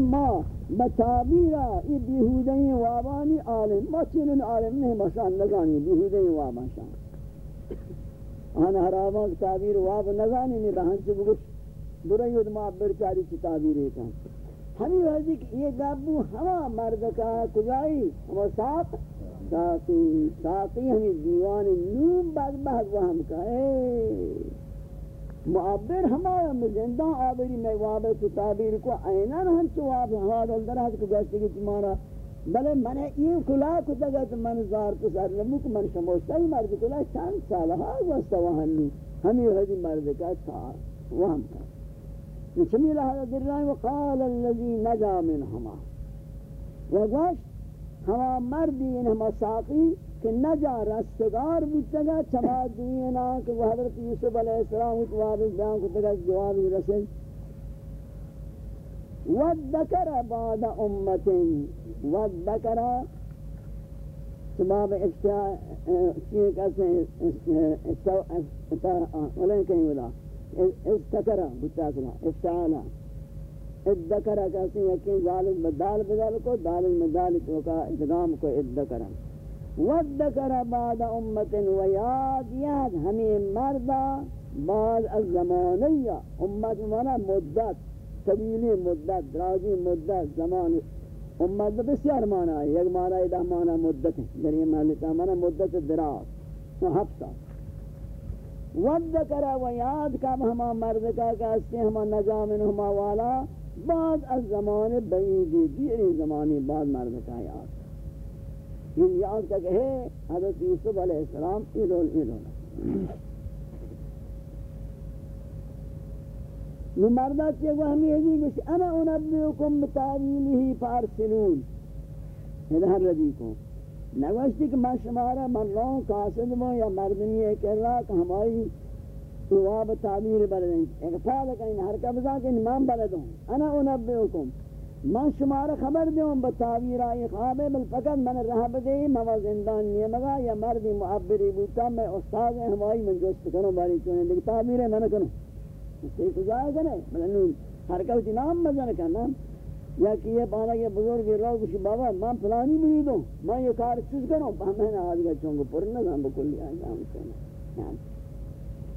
ما بتابیرا ای بیہودین وابانی عالم، ما چنن عالم نہیں مشان نگانی بیہودین وابان شان. آنا حرامان تعبیر واب نگانی نہیں بہن سے بگوش برایود معبر چاری چی تعبیر ایک ہمیں وحدی کہ یہ گابو ہما مرد کا کجائی ہما ساق؟ ساقی ساقی ہمیں دیوان نوم بعد بہت وہم کا اے معبر ہمارا مزندان آبری میں وابر کی تعبیر کو اینان ہم چو آپ ہوا دل درہت کو گوشتے کہ تمہارا، بلے من یہ کلا کو تگا تو من زار کو سر لمو کو من شموشتا ہی مرد کلا چند سال ہا گوشتا وہن نو ہمیں حدی مرد کا تھا۔ وہم کا نشمی لہذا در رہے وقال اللذی نجا من ہما۔ وگوشت ہما مردی ان ہما ساقی کہ نجا رستگار بودتگا چما دینا کہ وہ حضرت یوسف علیہ السلام کو واپس بیان کو تگا جواب رسل وَذَّكَرَ بَعْدَ أُمَّةٍ وَذَّكَرَ سباب افتاء کیے کہتے ہیں اولین کہیں ولا۔ استکرہ بتاکلا افتعالا ادکرہ کہتے ہیں کہ ظالم بدال بدال کو دال مدال کو کا ادغام کو ادکرہ ودکر بعد امت و یاد یاد ہمیں مردہ بعد از زمانیہ۔ امت مانا مدت طویلی مدت درازی مدت زمان۔ امت بسیار مانا ہے یک مانا ده مانا مدت در یہ محلتا مانا مدت دراز ودکر و یاد کا ہما مرد کا کہتے ہیں ہما نجامن ہما والا بعد از زمان بعیدی دیری زمانی بعد مرد کا یعنی یاد یہ یاد کا کہ ہے حضرت یوسف علیہ السلام ایلون ایلون نمردہ چیئے گو ہمیں حضی گوشی انا انبیوکم بتاویلہی فارسلون۔ یعنی ہدہر رضی کو۔ نگوشتی کہ من شمارا من رون قاسد مو یا مردمی ہے کہ اللہ کہ ہماری جواب تعبیر بردیں۔ ایک پھال کہ ان حرکہ بزا کہ امام بردوں۔ انا انبیوکم من شمار خبر دیوں بتاویر آئی خواب بل فقط من رہ بدے موا زندان نہیں مگا یا مردی معبری بوتا، میں استاد ہمائی من جوست کروں باری چونے لیکن تعبیر ہے من کروں سی تو جائے گا نہیں مطلب ہر کوئی جی نام مزن کرنا۔ یا کہ یہ پانا یہ بزرگ رو کچھ بابا میں پلانی بھی دوں میں یہ کار چیز کروں میں نے آج گا چونگو پر نہ گا بکلی انجام کرنا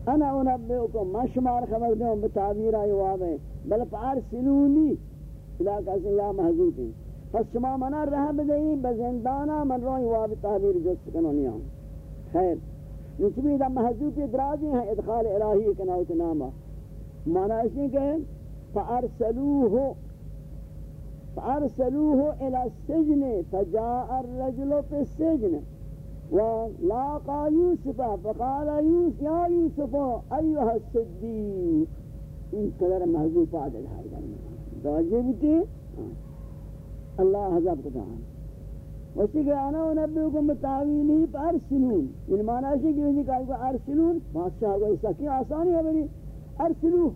انا انبئکم ما شمار خبر دیوں بتعبیر آئی وابے بل پار سلونی علاقہ سے یا محضوط ہیں۔ پس شما منا رہ بدئی بزندانا من روی واب تعبیر جست کنونی ہوں خیر، نسبی دا محضوط ادرازی ہیں، ادخال الہی کناوت ناما۔ مانا اسی کہ فارسلوه فارسلوه الى السجن، فجاء الرجل في السجن۔ ولاقى يوسف فقال يوسف يا يوسف ايها الصديق ان قدر محذوف عدد هذا واجب کی اللہ حضب وسی کہ انا انبئکم بتاویلی فارسلون ان معنی ہے کہ یہ کہا کہ ارسلون؟ بادشاہ کو اس کی آسانی ہے بڑی ارسلو.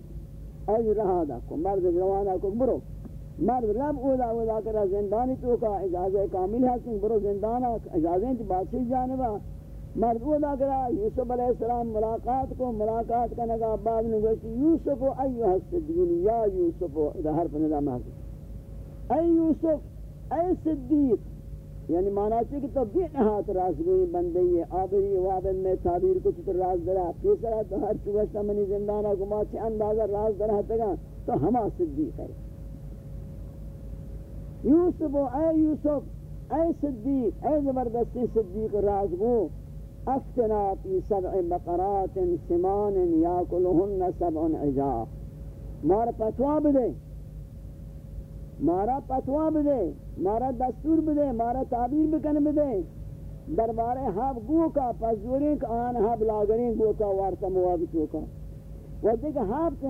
ای رہا دا کو مرد روانہ کو برو. مرد رب اولا اولا کرا زندانی تو کا اجازت کامل ہے کہ برو زندانہ اجازت بادشاہ جانبا۔ مرد اولا کرا یوسف علیہ السلام ملاقات کو، ملاقات کا نگا بعد نے گوشتی یوسف ایوہ الصدیقین یا یوسف ادھا حرف نظام حاصل اے یوسف، اے صدیق یعنی مانا چاہے کہ تو بھی نہات راز گوئی بندی ہے آبری وابن میں تعبیر کو تو راز درہ۔ پیسرہ تو ہر چوشتا منی زندانہ کو ماں چھے اندازہ راز درہ تگا، تو ہما صدیق ہے۔ یوسف و اے یوسف، اے صدیق، اے زبردستی صدیق راز گو افتنا فی سبع بقرات سمان یاکلہن سبع عجاق مارا پتوا بدے مارا پتوا بدے مارا دستور بدے مارا تعبیر بکن بدے دربارے ہاب گو کا پزوریں کہ آن ہاب لاغریں گو کا وارتا موابطوں کا وہ دیکھ ہاب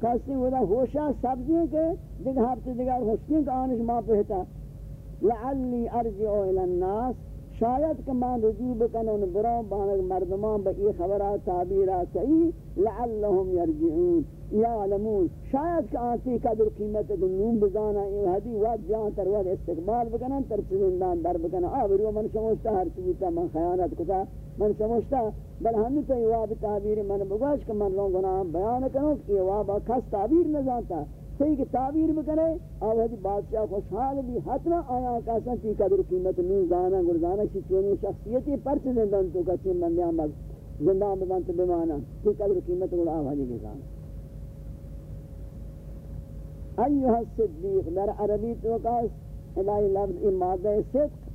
کسی ودا ہوشا سبزیں کے دیکھ ہفتے دیگر دیکھ ہوشکیں کہ آنش ماں پہتا لعلی ارجعو الالناس شاید کہ من رجوع بکنن ان برام بانک مردمان با ای خبرات، تعبیرات ای لعلهم یرجعون۔ یعلمون شاید کہ آنسی قدر قیمت نوم بزانا ای حدی وقت جان تر وقت استقبال بکنن، تر زندان در بکنن. آبری و من شموشتا ہر چیزتا من خیانت کتا، من شموشتا بل ہمی تو یہ واب تعبیر من بگوش کہ من لوگ گناہ بیان کنو کہ یہ وابا کس تعبیر نزانتا صحیح کہ تعبیر بکنے آوازی بادشاہ خوشحال بھی حتما آیا کہتا تی قدر قیمت نو زانا گردانا چی چونی شخصیتی پرچ زندان تو کچی بندے آمد زندان بمانت بمانا تی قدر قیمت گرد آوازی بزانا ایوہ الصدیق در عربی تو کہا الہی لفظ امادہ صدق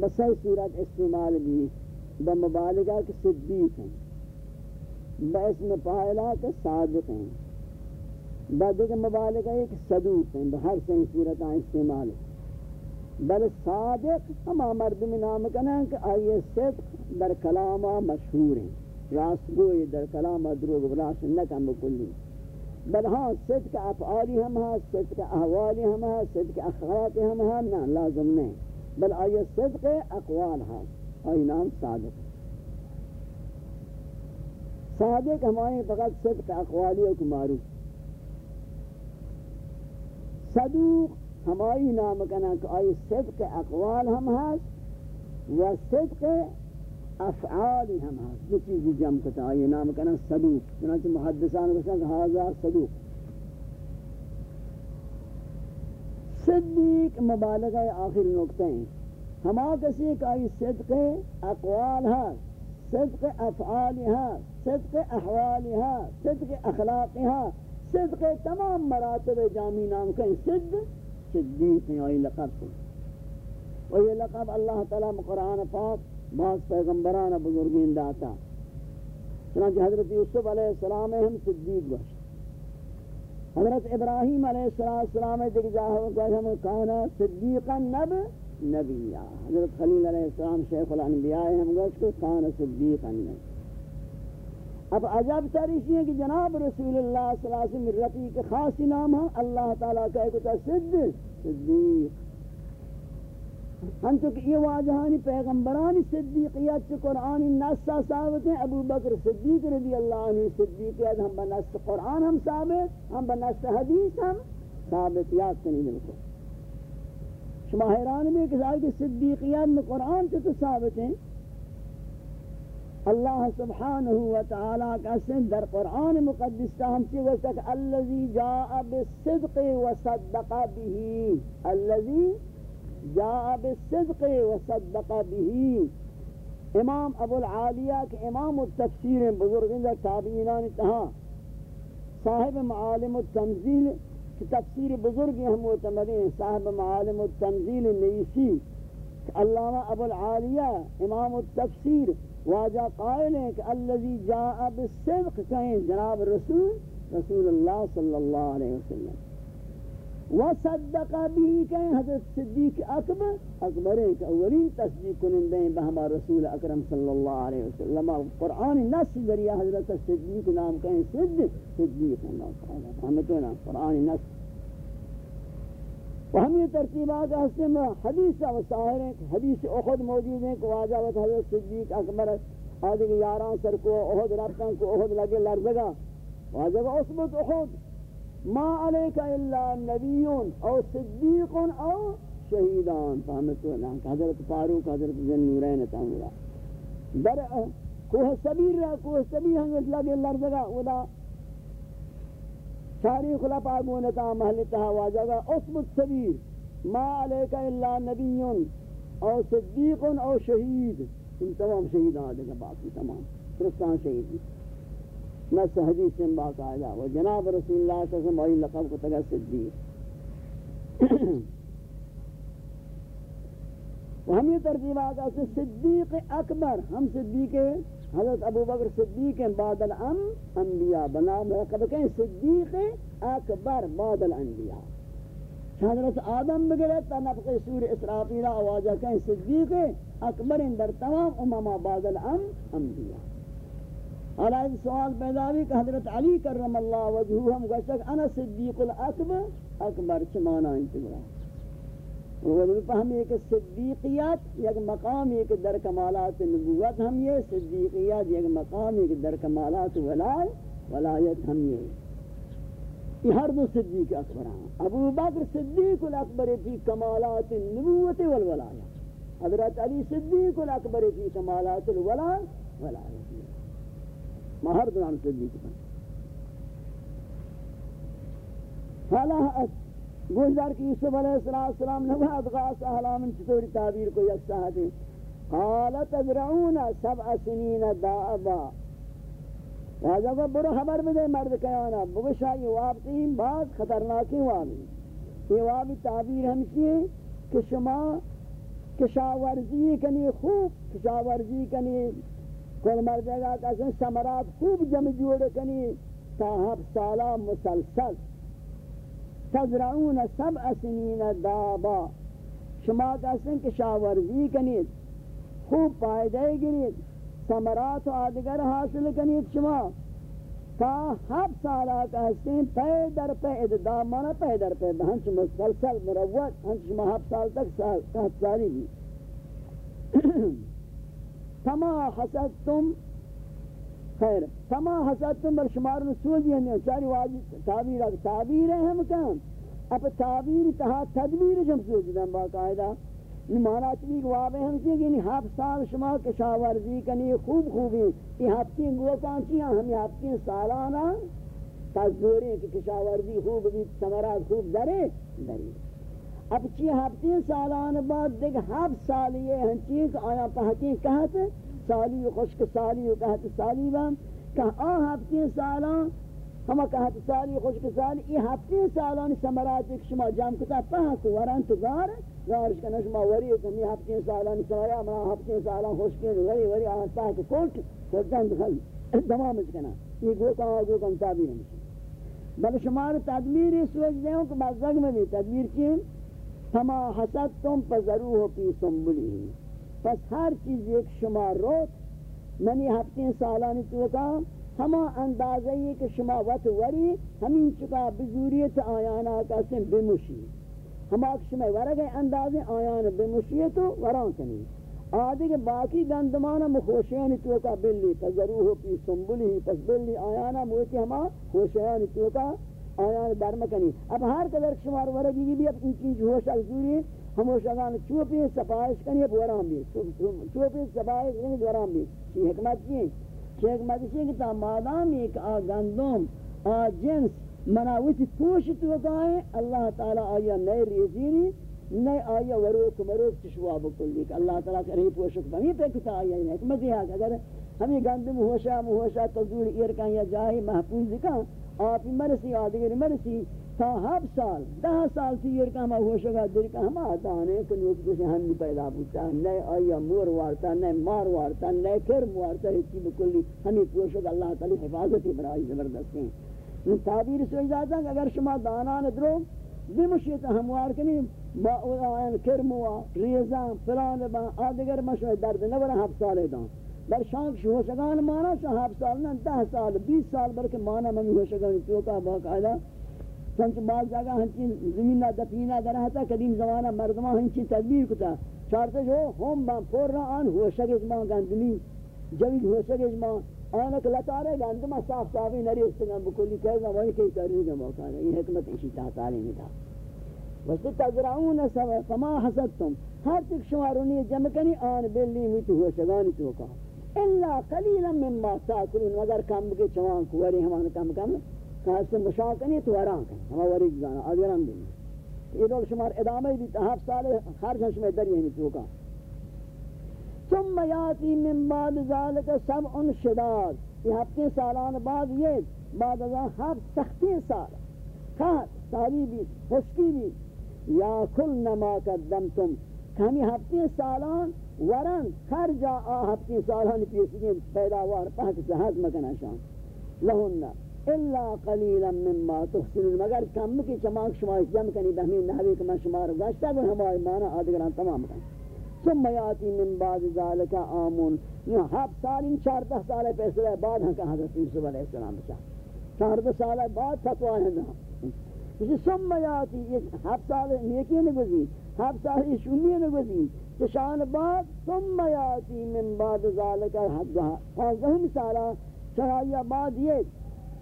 بسی صورت استعمال بھی بمبالغہ کے صدیق ہیں باسم پائلہ کے صادق ہیں بعد کے مبالغہ ایک صدوق ہیں بہر سے صورت استعمال ہے بل صادق ہما مردم نام کنا کہ آئیے صدق در کلامہ مشہور ہیں راست گوئی در کلامہ دروگ براس نکم بکلی۔ بل ہاں صدق افعالی ہم ہاں صدق احوالی ہم ہاں صدق اخلاق ہم ہاں نا لازم نہیں بل آئیے صدق اقوال ہاں آئی نام صادق. صادق ہمارے فقط صدق اقوالی کو معروف. صدوق ہماری نام کنا کہ آئی صدق اقوال ہم ہست و صدق افعال ہم ہست دو چیزی جمع کتا آئی نام کنا صدوق، چنانچہ محدثان کو سنگ حاضر صدوق۔ صدیق مبالغہ آخر نکتے ہیں۔ ہما کسی کہ آئی صدق اقوال ہست صدق افعال ہست صدق احوال ہست صدق اخلاق ہست صدق تمام مراتب جامی نام کہیں۔ صد صدیق ہیں آئی لقب۔ سے اور یہ لقب اللہ تعالیٰ قرآن پاک بعض پیغمبران بزرگین داتا. چنانچہ حضرت یوسف علیہ السلام ہم صدیق گوشت حضرت ابراہیم علیہ السلام دیکھ جاہو گوشت ہم کانا صدیقا نب نبیہ. حضرت خلیل علیہ السلام شیخ الانبیاء ہم گوشت کانا صدیقا نبی اب عجب تاریخی ہے کہ جناب رسول اللہ صلی اللہ علیہ وسلم رفیق خاصی نام ہے، اللہ تعالیٰ کہے کتا صدیق. ہم تو کہ یہ واجہانی پیغمبرانی صدیقیت چھ قرآنی نصہ ثابت ہیں، ابو بکر صدیق رضی اللہ عنہ صدیقیت ہم بنص قرآن ہم ثابت، ہم بنص حدیث ہم ثابت، یاد کنی ملکو شما حیران میں کہ صدیقیت میں قرآن چھ تو ثابت ہیں۔ اللہ سبحانہ وتعالی کا سن در قرآن مقدس ہم چی وسک اللذی جاء بالصدق وصدق به اللذی جاء بالصدق وصدق به. امام ابو العالیہ کے امام التفسیر بزرگ در تابعینان تہا صاحب معالم التنزیل کی تفسیر بزرگی ہم معتمدین صاحب معالم التنزیل نیسی علامہ ابو العالیہ، امام التفسیر واجہ قائل ہیں کہ اللذی جاء بالصدق، کہیں جناب رسول رسول اللہ صلی اللہ علیہ وسلم۔ وصدق بھی کہیں حضرت صدیق اکبر اکبر ہیں کہ اولین تصدیق کنندے ہیں بہما رسول اکرم صلی اللہ علیہ وسلم قرآن نص ذریعہ حضرت صدیق نام کہیں صدیق صدیق اللہ تعالیٰ فہمتونا قرآن نص۔ و ہم یہ ترتیبات ہستے میں حدیث و ساہر ہیں، حدیث اخد موجود ہیں کہ واجہ و حضرت صدیق اکبر آدھے کہ یاران سر کو اخد ربتن کو اخد لگے لرزگا، واجہ و اثبت اخد ما علیکہ الا نبیون او صدیقون او شہیدان فہمتو اللہ حضرت فاروق، حضرت ذن نورین تاہمرا در کوہ سبیر رہا کوہ سبیر ہنگت لگے لرزگا، ودا ساری خلفاء گونتا محلتها واجگا اثبت سبیر ما علیکا الا نبیون او صدیق او شہید ان تمام شہید آدھگا باقی تمام. فرستان شہید. نس حدیث سے باقاعدہ و جناب رسول اللہ صلی اللہ علیہ وسلم وہی لقب کو تگا صدیق۔ و ہم یہ ترتیب آگا صدیق اکبر، ہم صدیق حضرت ابو بکر صدیق بعد الام انبیاء بنا مرکب کہیں صدیق اکبر بعد الانبیاء۔ حضرت آدم بگرے تا نفق سور اسرافیل آوازہ کہیں صدیق اکبر در تمام امامہ بعد الام انبیاء حالا اس سوال پیدا بھی کہ حضرت علی کرم اللہ وجہو ہم گوشتک انا صدیق الاکبر، اکبر چمانا انتگرہ وہ فہم یہ کہ صدیقیت، یک مقام یہ در کمالات نبوت ہم یہ، صدیقیت یک مقام یہ در کمالات ولای ولایت ہم یہ۔ یہ ہر دو صدیق اکبر ہیں۔ ابو بکر صدیق الاکبر فی کمالات النبوت والولایت۔ حضرت علی صدیق الاکبر فی کمالات الولای ولایت۔ ما ہر دو ہم صدیق ہیں حالا گوشدار کی یوسف علیہ السلام نے کہا ادغاس احلام چطوری تعبیر کو یک ساہت ہے قال تزرعون سبع سنین دعبا واجہ کو برو خبر بدے مرد کیانا بگشا یہ وابطی بعض خطرناکی وابی. یہ وابی تعبیر ہمشی ہے کہ شما کشاورزی کنی خوب، کشاورزی کنی کل مردے گا کہ سمرات خوب جمع جوڑ کنی، تا ہف سالہ مسلسل۔ تزرعون سبع سنین دابا۔ شما کہتے کہ شاورزی کنید، خوب پائدہ گرید، سمرات و آدگر حاصل کنید شما۔ تا ہب سالہ کہتے ہیں پہ در پہ اددا مانا پہ در پہ ہنچ مسلسل مروت، ہنچ شما ہب سال تک کہت سالی بھی۔ تما حسدتم، خیر تما حسدتم بر شمار نسول یہ نہیں چاری واجب تعبیر ہے تعبیر ہے ہم کام اب تعبیر تہا تدبیر جم سوچدن باقاعدہ مانا چلی گوابے ہم سے کہ یعنی ہفت سال شما کشاورزی کنی خوب خوبی، یہ ہفتی گو کانچیاں ہم ہفتی سالانہ تذوری کہ کشاورزی خوب بھی سمرات خوب درے درے۔ اب چی ہفتین سالان بعد دیکھ ہفت سالی ہے ہنچین کہ آیا حقیق کہت سالی خوشک سالی و کہت سالی بہم کہ آ ہفتین سالان ہما کہت سالی خوشک سالی ای ہفتین سالان سمرات ایک شما جام کتا پہت وران تو گار. گارش کنه شما وری کمی هفتین سالان سمرا ما هفتین سالان خشکین وری وری آن پہت کلک کردن دخل تمامش کنه یہ گو کہاں گو کم تعبیر ہمشی بل شمار تدمیر اس وجہ دیوں کہ مزدگ میں بھی تدمیر چیم؟ ہما حسد تم پزروہ پی سنبلی پس ہر چیز ایک شما روت۔ منی ہفتی سالانی تو کہا، ہما اندازہ یہ کہ شما وط وری ہمیں چکا بزوریت آیانا کسیم بمشی ہما شما ورگے اندازے آیان بمشی وران کنی۔ آدھے کہ باقی گندمانا مخوشیان توکا بلی پزروح پی سنبولی پس بلی آیانا موتی ہما خوشیان توکا آیان برمکنی. اب ہر قدر شمار ورگی بھی اب ان چیز ہوشا زوری ہموشگان چوپی سپاہش کنی اب وران بھی چوپی سپاہش کنی وران بھی یہ حکمت کی؟ شیخ مدشی کہ مادام ایک آ گندم، آ جنس مناوتی پوش تو گائے اللہ تعالی آیا نئے ریزینی نئے آیا وروک مروک چشوا بکلی. کہ اللہ تعالی کرے پوشک بنی پہ کتا آیا ہے حکمت یہ ہے اگر ہمیں گندم ہوشا، مہوشا تزور ایرکان یا جاہی محفوظ کان آپ مرسی آدگر مرسی، تا ہب سال، دہ سال سی یہ کہا ہوش گا دل کا ہم آتانے کہ نوک جسے ہم نہیں پیدا بوتا، نئے آیا مور وارتا، نئے مار وارتا، نئے کرم وارتا ہیچی بکلی ہمیں پوشک اللہ تعالی حفاظتی برائی زبردست ہیں۔ تعبیر سوئی جاتا کہ اگر شما دانان درو بمشیت ہموار کنی با آیان کرم وا ریزان، فلان با آدگر مشوی درد نورا ہب سالے دان۔ در شانک شوشگان مانا شا سال نا دہ سال، بیس سال برکہ مانا من ہوشگان چوکا باقاعدہ چونکہ بعض جگہ ہنچین ہاں زمین نہ دفینہ در ہتا قدیم زمانہ مردمہ ہنچین ہاں تدبیر کتا۔ چارتے جو ہم با پور رہا آن ہوشک از ماں گندمی جوید ہوشک از ماں۔ آنک لطارے گندمہ صاف صافی نری استگاں بکلی کہتا وہی کئی تاریخ موقع ہے یہ حکمت اسی تحت عالمی تھا۔ وسط تزرعون سوا، فما حسدتم۔ ہر تک شمارونی جمع کنی، آن بلی ہوئی تو ہوشگانی توکا الا قلیلا مما تاکلون مگر کم بکی چوان کو کوری ہمان کم کم کہاستے مشاکنی تو وران کن ہما وریج جانا آدھران بھی یہ دول شمار ادامہ بھی تحف سال خرج شمار دری ہمی چوکا. ثم یاتی من بعد ذالک سبع شداد. یہ ہفتے سالان بعد یہ، بعد از ہفت سختی سال. کہت سالی بھی خشکی بھی. یا کل نما قدمتم. کمی ہفتے سالان ورن خرجا آ ہفتے سالان پیسکین پیداوار پہت سے حضم کنا شان. لہنہ الا قليلا مما تحسنون. مگر کم کی چماک شما جمع کنی بہمین نحوی کہ میں شما رو گشتا گو ہمارے مانا آدگران تمام کن. ثم یاتی من بعد ذالک آمون. یہ ہف سال ان چارتہ سال پیسرے بعد ہاں کہ حضرت یوسف علیہ السلام بچا چارتہ سال بعد فتوہ ہے اسی ثم یاتی یہ سال نیکی نگوزی ہف سال یہ شنی نگوزی چشان بعد ثم یاتی من بعد ذالک حد پانزہ مثالا چرائیہ بعد یہ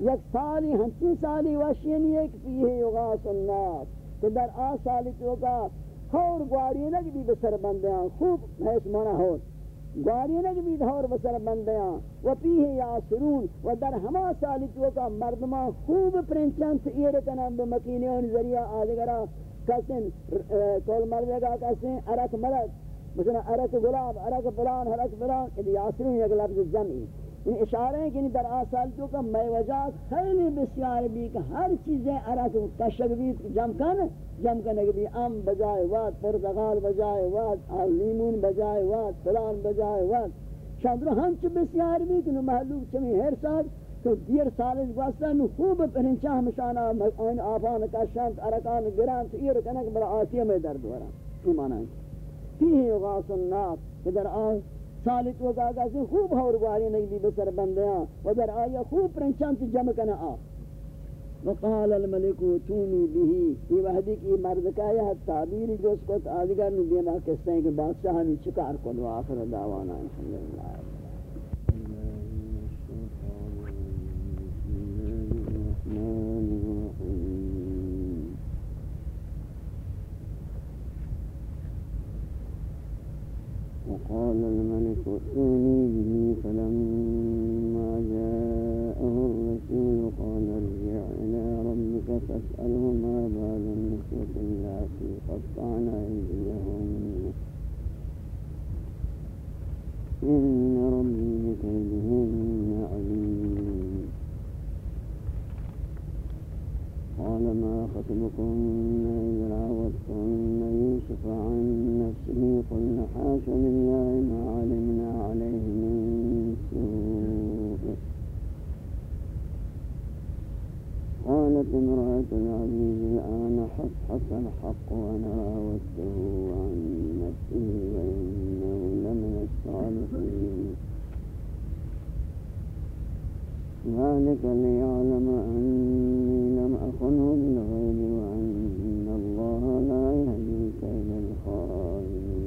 یک سالی ہنچی سالی وشینی ایک فیہ یغاس الناس کہ در آ سالی تو کا خور گواری لگ بسر بندیاں خوب حیث مانا ہو گاری نہ بھی دھور بسر بندیاں، و پیہ یاسرون، و در ہما سالی تو کا مردمہ خوب پرنچان سے ایر کنم بمکینی ذریعہ آدھگرہ کسن کول مردگا کسن ارک مرد، مثلا ارک گلاب ارک فلان ارک فلان یعنی یاسرون یک لفظ جمعی۔ ان اشارے ہیں کہ یعنی در آسال تو کا میں وجات خیلی بسیار بھی کہ ہر چیزیں عرق کشک بھی جم کن جم کن بھی ام بجائے وات پرتغال بجائے وات لیمون بجائے وات فلان بجائے وات شاندر ہنچ بسیار بھی کہ محلوک چمی ہر سال تو دیر سالش گوستا نو خوب پرنچا ہمشانا این آفان کشند عرقان گران تو ایر کنک بلا آسیہ میں درد ورا ایمان ہے۔ فیہ غاس الناس کہ در آس سالت و گاگا سے خوب ہور گواری نگلی بسر بندیاں و در آیا خوب پرنچانت جمع کنا آ وقال الملک تونی بہی یہ وحدی کی مرد کا یہ تعبیر جو اس کو آدھگر نو دینا کستے ہیں کہ بادشاہ نے چکار کو آخر دعوانا، الحمدللہ۔ وقال الملك ائتوني به فلما جاءه الرسول قال ارجع إلى ربك فاسأله ما بال النسوة التي قطعن أيديهم إن ربي بكيدهن عليم. قال ما خطبكن إذ راوتن يوسف عن نفسه قلنا حاش لله ما علمنا عليه من سوء. قالت امرأة العزيز الآن حصحص الحق وأنا راودته عن نفسه وإنه لمن الصالحين ذلك ليعلم أني لم أخنه بالغيب وأن الله لا يهدي كيد الخائنين.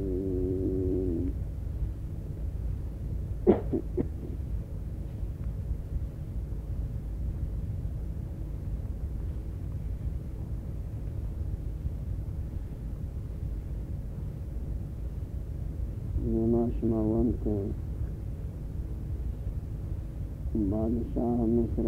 ما شما وانت بادشاہ مصر.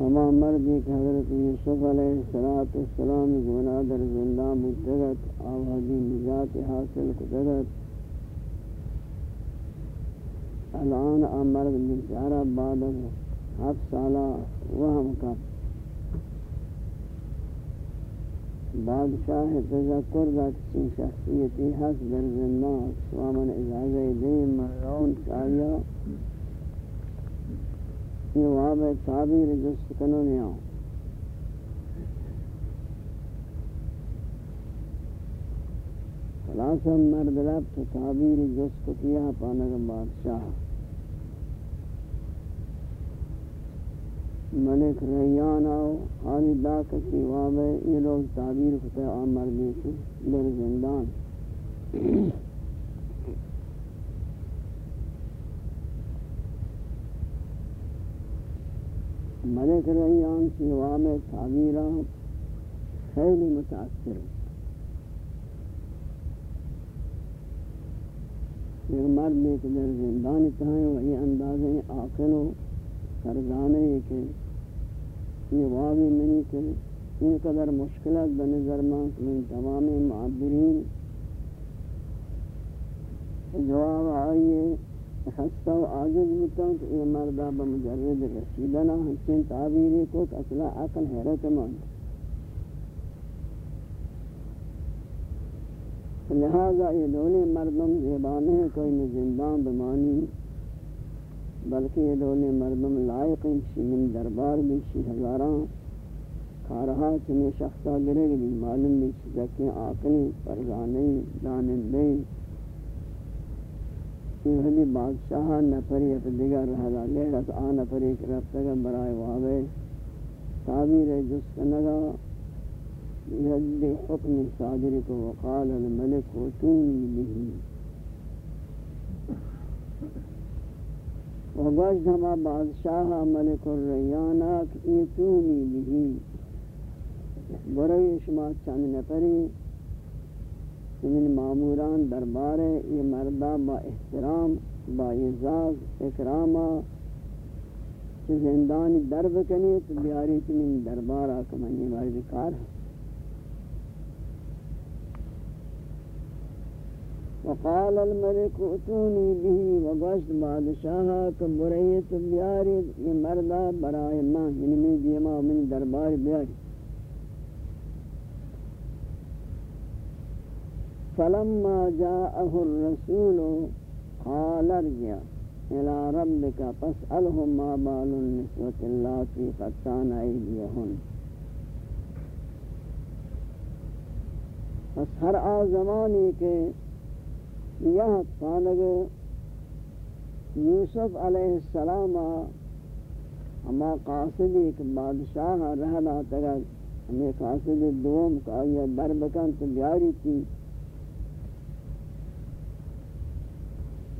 ہما مردی کہ حضرت یوسف علیہ السلام گناہ در زندہ مجدگت آوازی نجات حاصل کدگت الان آمرد بیچارہ بعد از ہفت سالہ وہم کا بادشاہ تذکر دا کسی شخصیتی حس در زندہ سوامن اجازہ دیم مرون چاہیا یہ واب تعبیر جست کنونی آؤں خلاصا مرد رب تو تعبیر جست کیا پانک بادشاہ۔ ملک ریان آؤ حالی دا کسی واب یہ لوگ تعبیر کتا آم مردی در زندان۔ ملک ریان سیوام تعبیرہ خیلی متاثر ایک مرد ایک در زندان تہائیں وہی اندازیں آقل و سرزانے کہ یہ واوی منی کہ ان قدر مشکلات بنظر من تمام معبرین جواب آئیے خستہ و عاجز بتا کہ یہ مردہ بمجرد رسیدنا ہنچین تعبیری کو کہ اصلا عقل حیرت مان لہذا یہ دولے مردم زیبانے ہیں، کوئی زندان بمانی، بلکہ یہ دولے مردم لائق ہیں من دربار بھی شی ہزاراں کارہا چمی شخصہ گرے گی معلوم بھی چیزیں آقلیں پرزانیں دانندیں یہ بادشاہ نفری اپ دیگر رہا لیڑت آ نفری رفتگا برائے وابے تعبیر جس نگا۔ حکم صادر کو وقال الملک وطونی به وگوشت ہما بادشاہ ملک الریانات ایتونی به برای شما چند نفری۔ من معموران دربار یہ مردہ با احترام، با اعزاز اکراما چھ زندان درب کنی تو بیاری من دربار آکمانی مرد کار وقال الملك اتوني به وغشت بادشاہ کبریت بیاری، یہ مردہ برائے ماں یعنی من دیما من دربار بیاری۔ فلما جاءه الرسول قال ارجع الى ربك فاسألهم ما بال النسوة اللاتي قطعن ايديهن پس ہر آ زمانی کے یہ پانگ یوسف علیہ السلام ہما قاصد ایک بادشاہ رہنا تگا ہمیں قاصد دوم کا یہ دربکن تو بیاری تھی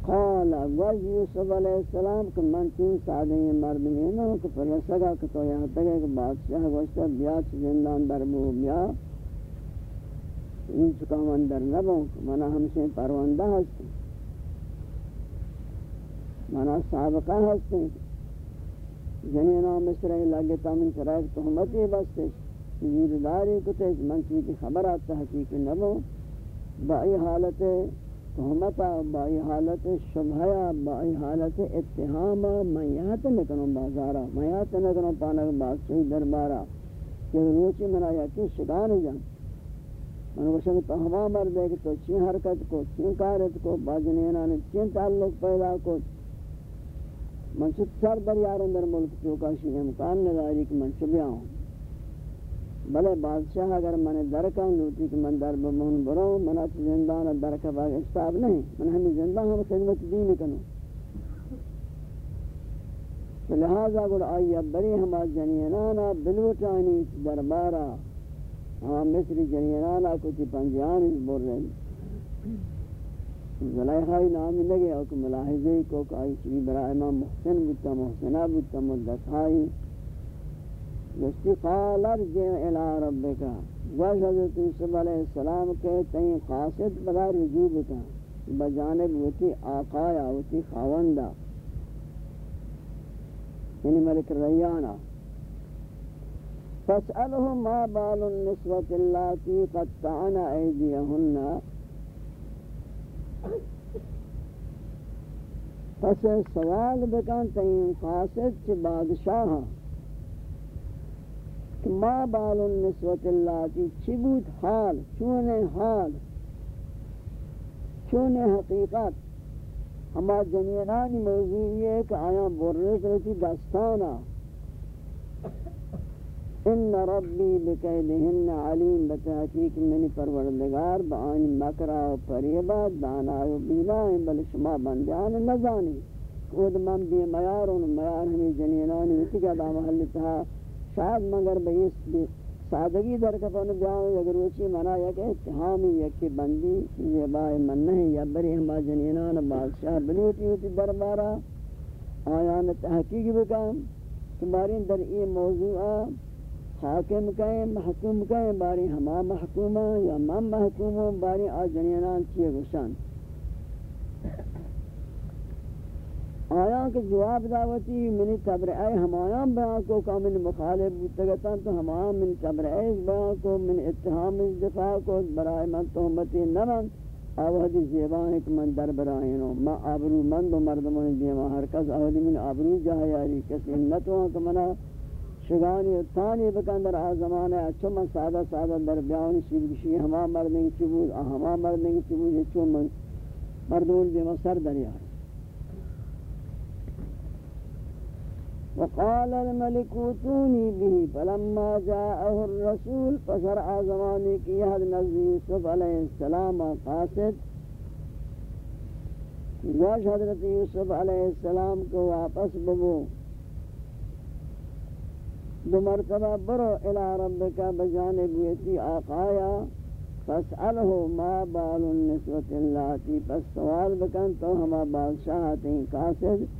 قال وز یوسف علیہ السلام کہ من تین سادے یہ مرد میں نہ کہ پر سگا کہ تو یہاں تک کہ بادشاہ گوشتا بیا زندان در بو بیا. ان چکا من در نبوں منا ہم سے پروندہ ہستے منا سابقہ ہستے جنینا مصر لگتا من سرائک تحمتی بستے زیرداری کتے من چیتی خبر آتا حقیقی نبوں بائی حالت تہمتا بائی حالت شبہیا بائی حالت اتحام میات نکنو بازارا میات نکنو پانک بادشاہی دربارا، کہ روچی منا یکی شکار جان من گوشن تو ہما مردے کہ تو چین حرکت کو، چین کارت کو باجنینا نے چین تعلق پیدا کو۔ من چھت سر در اندر ملک چوکا شی امکان نداری کہ من چبیا ہوں بلے بادشاہ اگر من درکان لوٹی کہ من در بمون برو، من اچ زندان درکا باگ استاب نہیں، من ہمیں زندہ ہم خدمت دین کنو۔ لہذا گوڑ آئی بری ہما جنینانا بلوٹانی دربارا۔ ہما مصری جنینانا کچھ پنجیان اس بور رہی زلیخائی نامی لگے اوک ملاحظے کو کہ آئی چوی برا امام محسن بودتا، محسنہ بودتا مدتائی جستی قال ارجع الى ربك واج حضرت یوسف علیہ السلام کے تئیں قاصد بلا رجوع بکا بجانب ہوتی آقایا ہوتی خاوندہ یعنی ملک ریانا فاسألهم ما بال النسوة اللاتي قطعن أيديهن پس سوال بکن تین قاصد چھ بادشاہ۔ کہ ما بال النسوت اللہ کی چی بود حال چون حال چون حقیقت. ہما جنینانی موضوع یہ ہے کہ آیا برنے کرتی دستانا. ان ربی بکیدہن علیم بتحقیق منی پروردگار بآنی مکرہ و پریبہ دانا و بینا، بل شما بندیان نزانی. خود من بی میارون میار ہمیں جنینانی ہوتی کہ دا محل تہا شاید مگر بیس سادگی در کفن بیان اگر روچی منا یا کہ اتحامی، یکی بندی، یہ بائی من نہیں، یا بری ہما جنینان بادشاہ بلیوٹی ہوتی دربارا آیان تحقیق بکن کہ باری در این موضوع حاکم کہیں، محکوم کہیں، باری ہما محکومہ یا من محکوم باری آ جنینان چیئے گشان آیا کہ جواب دعوتی منی قبر اے ہمایاں بیان کو کہ من مخالف بودتگتا تو ہمایاں من قبر اے بیان کو من اتحام دفاع کو برائے من تحمتی نمن آوہدی زیبان ایک من در برائنو ما آبرو مند و مردمون دیما ہر کس آوہدی من آبرو جہا یاری۔ کسی نتوان کہ منا شگانی و تانی بکندر آزمانے اچھو من سادہ سادہ در بیانی شیب کشی۔ ہما مردنگ چبود ہما مردنگ چبود اچھو من مردمون دیما سر دریار وقال الملك أوتوني به فلما جاءه الرسول فشرع زماني کی حد یوسف علیہ السلام قاصد گوش حضرت یوسف علیہ السلام کو واپس ببو دو مرتبہ برو إلى ربکا بجانب یتی آقایا فاسألہو ما بال النسوة اللاتی پس سوال بکن تو ہما بادشاہ تین قاسد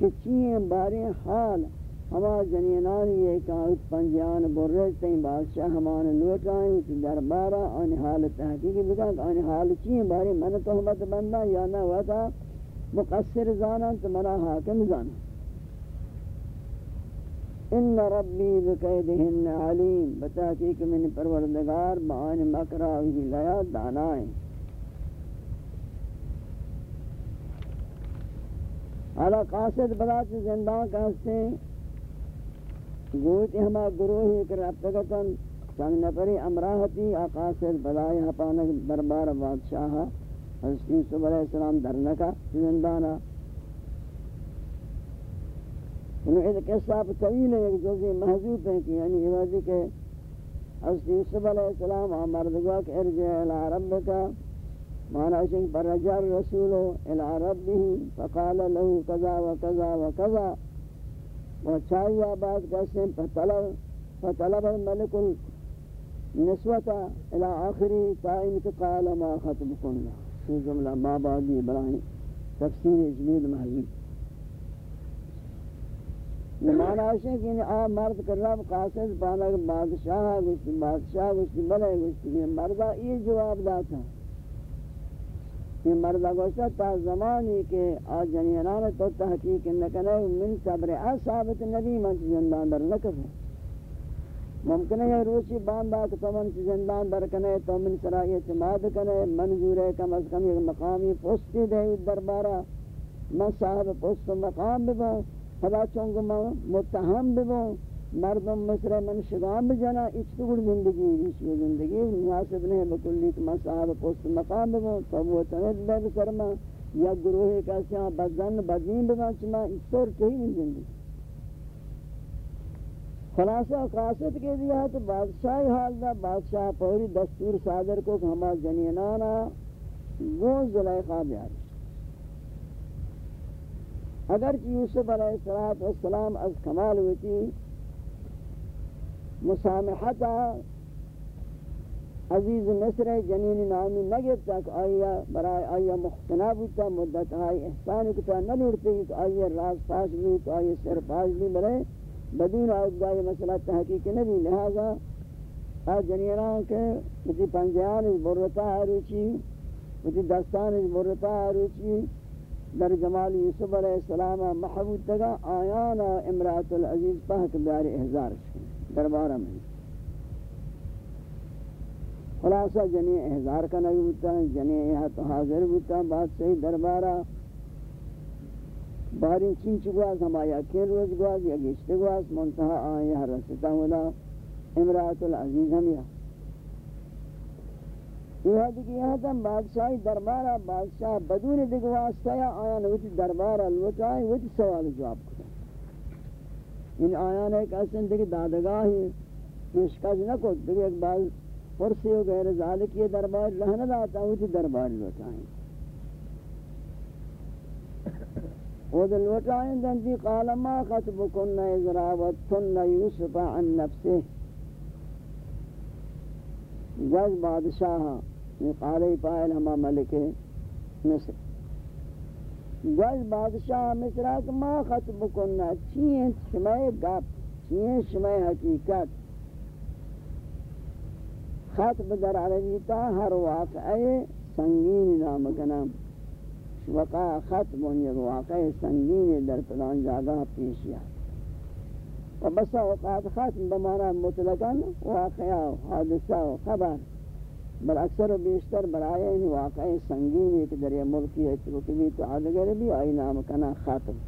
کہ چیئے بارے حال ہما جنینانی یہ کہاں پنجیان برج تین بادشاہ ہمان لوٹ آئیں تو دربارہ آنی حال تحقیقی بکن آنی حال چیئے بارے من تحمت بندہ یا نہ وقتا مقصر زانا تو منا حاکم زانا ان ربی بقیدہن علیم، بتحقیق من پروردگار بآن مکرہ وی لیا دانائیں۔ حالا قاصد بلا چھ زندان کہستے ہیں گوتی ہما گروہ ایک رابطگتن سنگ نفری امراحتی آقاصد بلائی حپانک دربار بادشاہ حضرت یوسف علیہ السلام درنکا چی زندانا۔ انہوں ایک قصہ پر طویل ہے، ایک جزی محضوب ہے کہ یعنی یہ کہ حضرت یوسف علیہ السلام آمردگوا کہ ارجع الى ربکا۔ معنى شيء برجع الرسول إلى ربه فقال له كذا وكذا وكذا. وشاوى بعد قسم فطلب فطلب الملك النسوة إلى آخر تائم قال ما خطبكن شو جملة ما بعدي إبراهيم تفسير جديد مهزي زمانہ ہے کہ آ مرد کرم قاصد بنا بادشاہ ہے بادشاہ اس بلے اس مردہ یہ جواب دیتا یہ مردہ گوشتا تا زمانی کہ آج جنینان تو تحقیق نکنے من صبر اصابت نبی من زندان در نکفے ممکن ہے روچی باندھا کہ تو من زندان در کنے تو من سرائی اعتماد کنے منظور ہے کم از کم ایک مقامی پستی دے دربارہ من صاحب پست مقام ببا خدا چونگ متہم ببا. مردم مصر من شگام بجانا اچتگڑ زندگی ریشی زندگی مناسب نہیں بکلی کہ میں صاحب پوست مقام بگوں تو وہ تنید بے بکرما یا گروہ کیسے ہاں بزن بدین بگا چما اس طور کہی نہیں زندگی؟ خلاصہ قاسد کے دیا تو بادشاہی حال دا، بادشاہ پوری دستور صادر کو کہ ہما جنینانا وہ زلیخہ بیاری۔ اگرچہ یوسف علیہ السلام از کمال ہوتی مسامحتا عزیز مصر جنین نامی نگیت تک آیا برای آیا مختنا بودتا مدت آئی احسان کتا نلوڑتے ہی تو آیا راز پاس بھی تو آیا سر پاس بھی برای بدون آئیت گائی مسئلہ تحقیق نبی، لہذا آج جنینان کے مجھے پنجیان اس برتا آروچی مجھے دستان اس برتا آروچی در جمال یوسف علیہ السلام محبوب تگا، آیانا امرات العزیز پہک بیار احزار شکن۔ دربارہ میں۔ خلاصہ، جنی احضار کا نبی ہوتا ہے جنی یہاں تو حاضر ہوتا بات صحیح دربارہ بارین چین چگواز، ہم آیا کین روز گواز، یا گشت گواز منتحہ آئی ہر رسطہ ہونا امرات العزیز ہم یا۔ یہ حد کی یہاں تم بادشاہی دربارہ بادشاہ بدون دگواستا یا آیا نوچ دربارہ لوٹائی وچ سوال جواب کرتا ان آیان ایک اصلا دیکھ دادگاہی پیشکش نہ کو دیکھ ایک بار فرسی و غیر ذالک یہ دربار رہنا داتا ہوں تو دربار لوٹائیں وہ دل لوٹائیں دن دنتی جی، قال ما خطبکن ازراوتن یوسف عن نفسه۔ جز بادشاہ، یہ قالی پائل ہما ملک مصر گوش بادشاہ مصرہ کہ ما خطب کننا چین شمائے گپ، چین شمائے حقیقت. خطب در عربیتا ہر واقعی سنگین نام کنم. وقع خطب یک واقع سنگین در پلان جاگہ پیشیا و بسا وقعات ختم بمانا مطلقا واقعہ حادثہ و خبر. بل اکثر و بیشتر برای این واقع سنگینی که در یہ ملکی ہے تو کبھی تو آدگر بھی آئی نام کنا خاتم.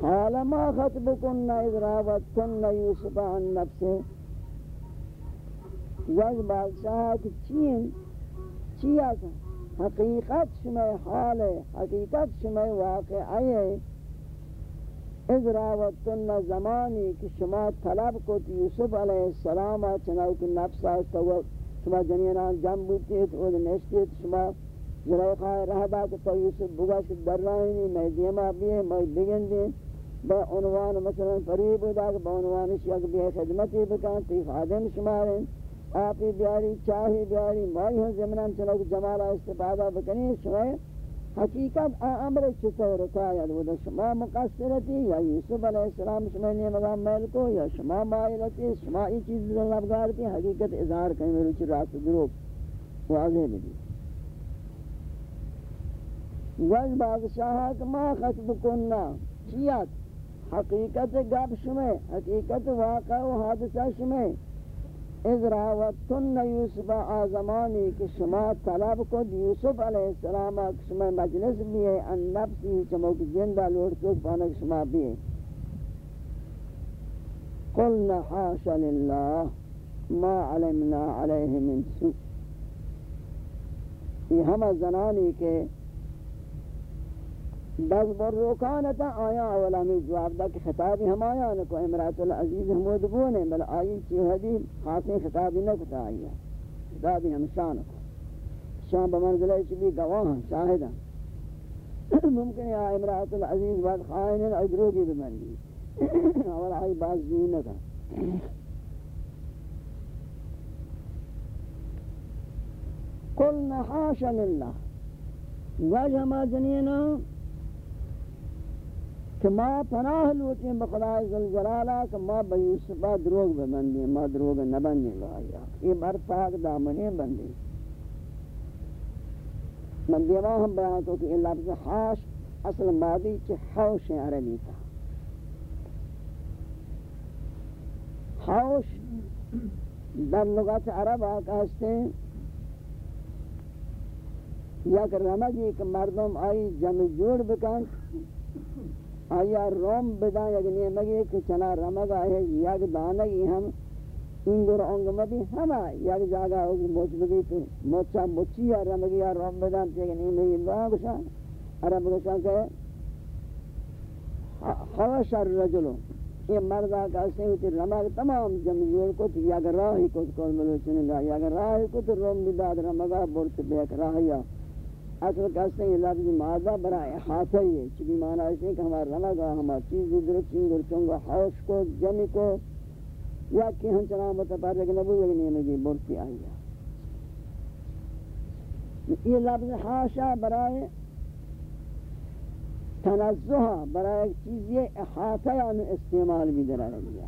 قال ما خطبكن اذ راوتن يوسف عن نفسه. یعنی یک بادشاہ کی چین چیا حقیقت شمع حال حقیقت شمع واقع آئے از راوتن زمانی کہ شما طلب کو یوسف علیہ السلام چناو کہ نفس آستا شما جنینان جم بودتی تو نشتی شما زلیخا رہ دا کہ تو یوسف بگاش در رہنی میں دیما بیئے میں بگن دیں با عنوان مثلا فریب دا کہ با عنوان شیخ بیئے خدمتی بکان تی خادم شماریں آپی بیاری چاہی بیاری مائی ہن زمنان چنوک جمالا استفادہ بکنی شمائے حقیقت امر چطور کاید و شما مقصرتی یا یوسف علیہ السلام، شما نے مقام میل کو یا شما مائلتی شما ای چیز لبگارتی، حقیقت اظہار کریں میرے چی راست دروب واضح بھی وز بادشاہ ما خطب کننا چیت؟ حقیقت گب شمے حقیقت واقع و حادثہ شمے از راوتن یوسف آزمانی کہ شما طلب کو یوسف علیہ السلام کہ شما مجلس بھی ہے ان نفسی چموک زندہ لوڑ چوک پانک شما بھی ہے قلنا حاشا للہ ما علمنا علیہ من سوء۔ یہ ہمیں زنانی کے بعض برکانتا آیا اولا می جواب دا کہ خطابی ہم آیا نکو امرأت العزیز حمود بونے بل آئی چی ہدی خاصی خطابی نہ کتا آیا. خطابی ہم شاہ نکو شاہ بمنزلہ چی بھی گواہ شاہدہ ممکن ہے امرأت العزیز بعد خائن اجروگی بمنی اولا آئی باز دین نکا قلنا حاشا لله. وجه ما جنينا کہ ما پناہ لوٹیں بخدای ذوالجلالہ کہ ما بیوسفہ دروگ ببندی ما دروگ نبندی لائیا یہ بر پاک دامنے بندی من دیما ہم بیان کو کہ یہ لفظ حاش اصل مادی چھ حوش عربی تھا۔ حوش در لغت عرب آقا ہستے ہیں۔ یک رمگی ایک مردم آئی جمع جوڑ بکن۔ آیا روم بدا یک نیمگی کہ چنا رمگ آئے یک دانگی ہم انگر انگم بھی ہما، یک جاگا ہوگی موچ بگی تو، موچا موچی یا رمگی یا روم بدا یک نیمگی اللہ گشا عرب گشا کہ خوش الرجلو یہ مردہ کا سے ہوتی رمگ تمام جمعیور کو تو یک راہی کو کول ملو چنگا، یک راہی کو تو روم بدا رمگا بورت بیک راہیا اصل کہتے ہیں لفظ جی، مادہ برای احاطہ ہی ہے۔ چکی معنی ہے کہ ہمارا رمگا ہمارا چیز درست چنگر چنگا حوش کو، جمی کو، یا کہ ہم چنان متبرک نبو یک نیمگی برتی آئی یہ لفظ حاشا برای تنزہ برای ایک چیز یہ احاطہ یعنی استعمال بھی در رہی ہے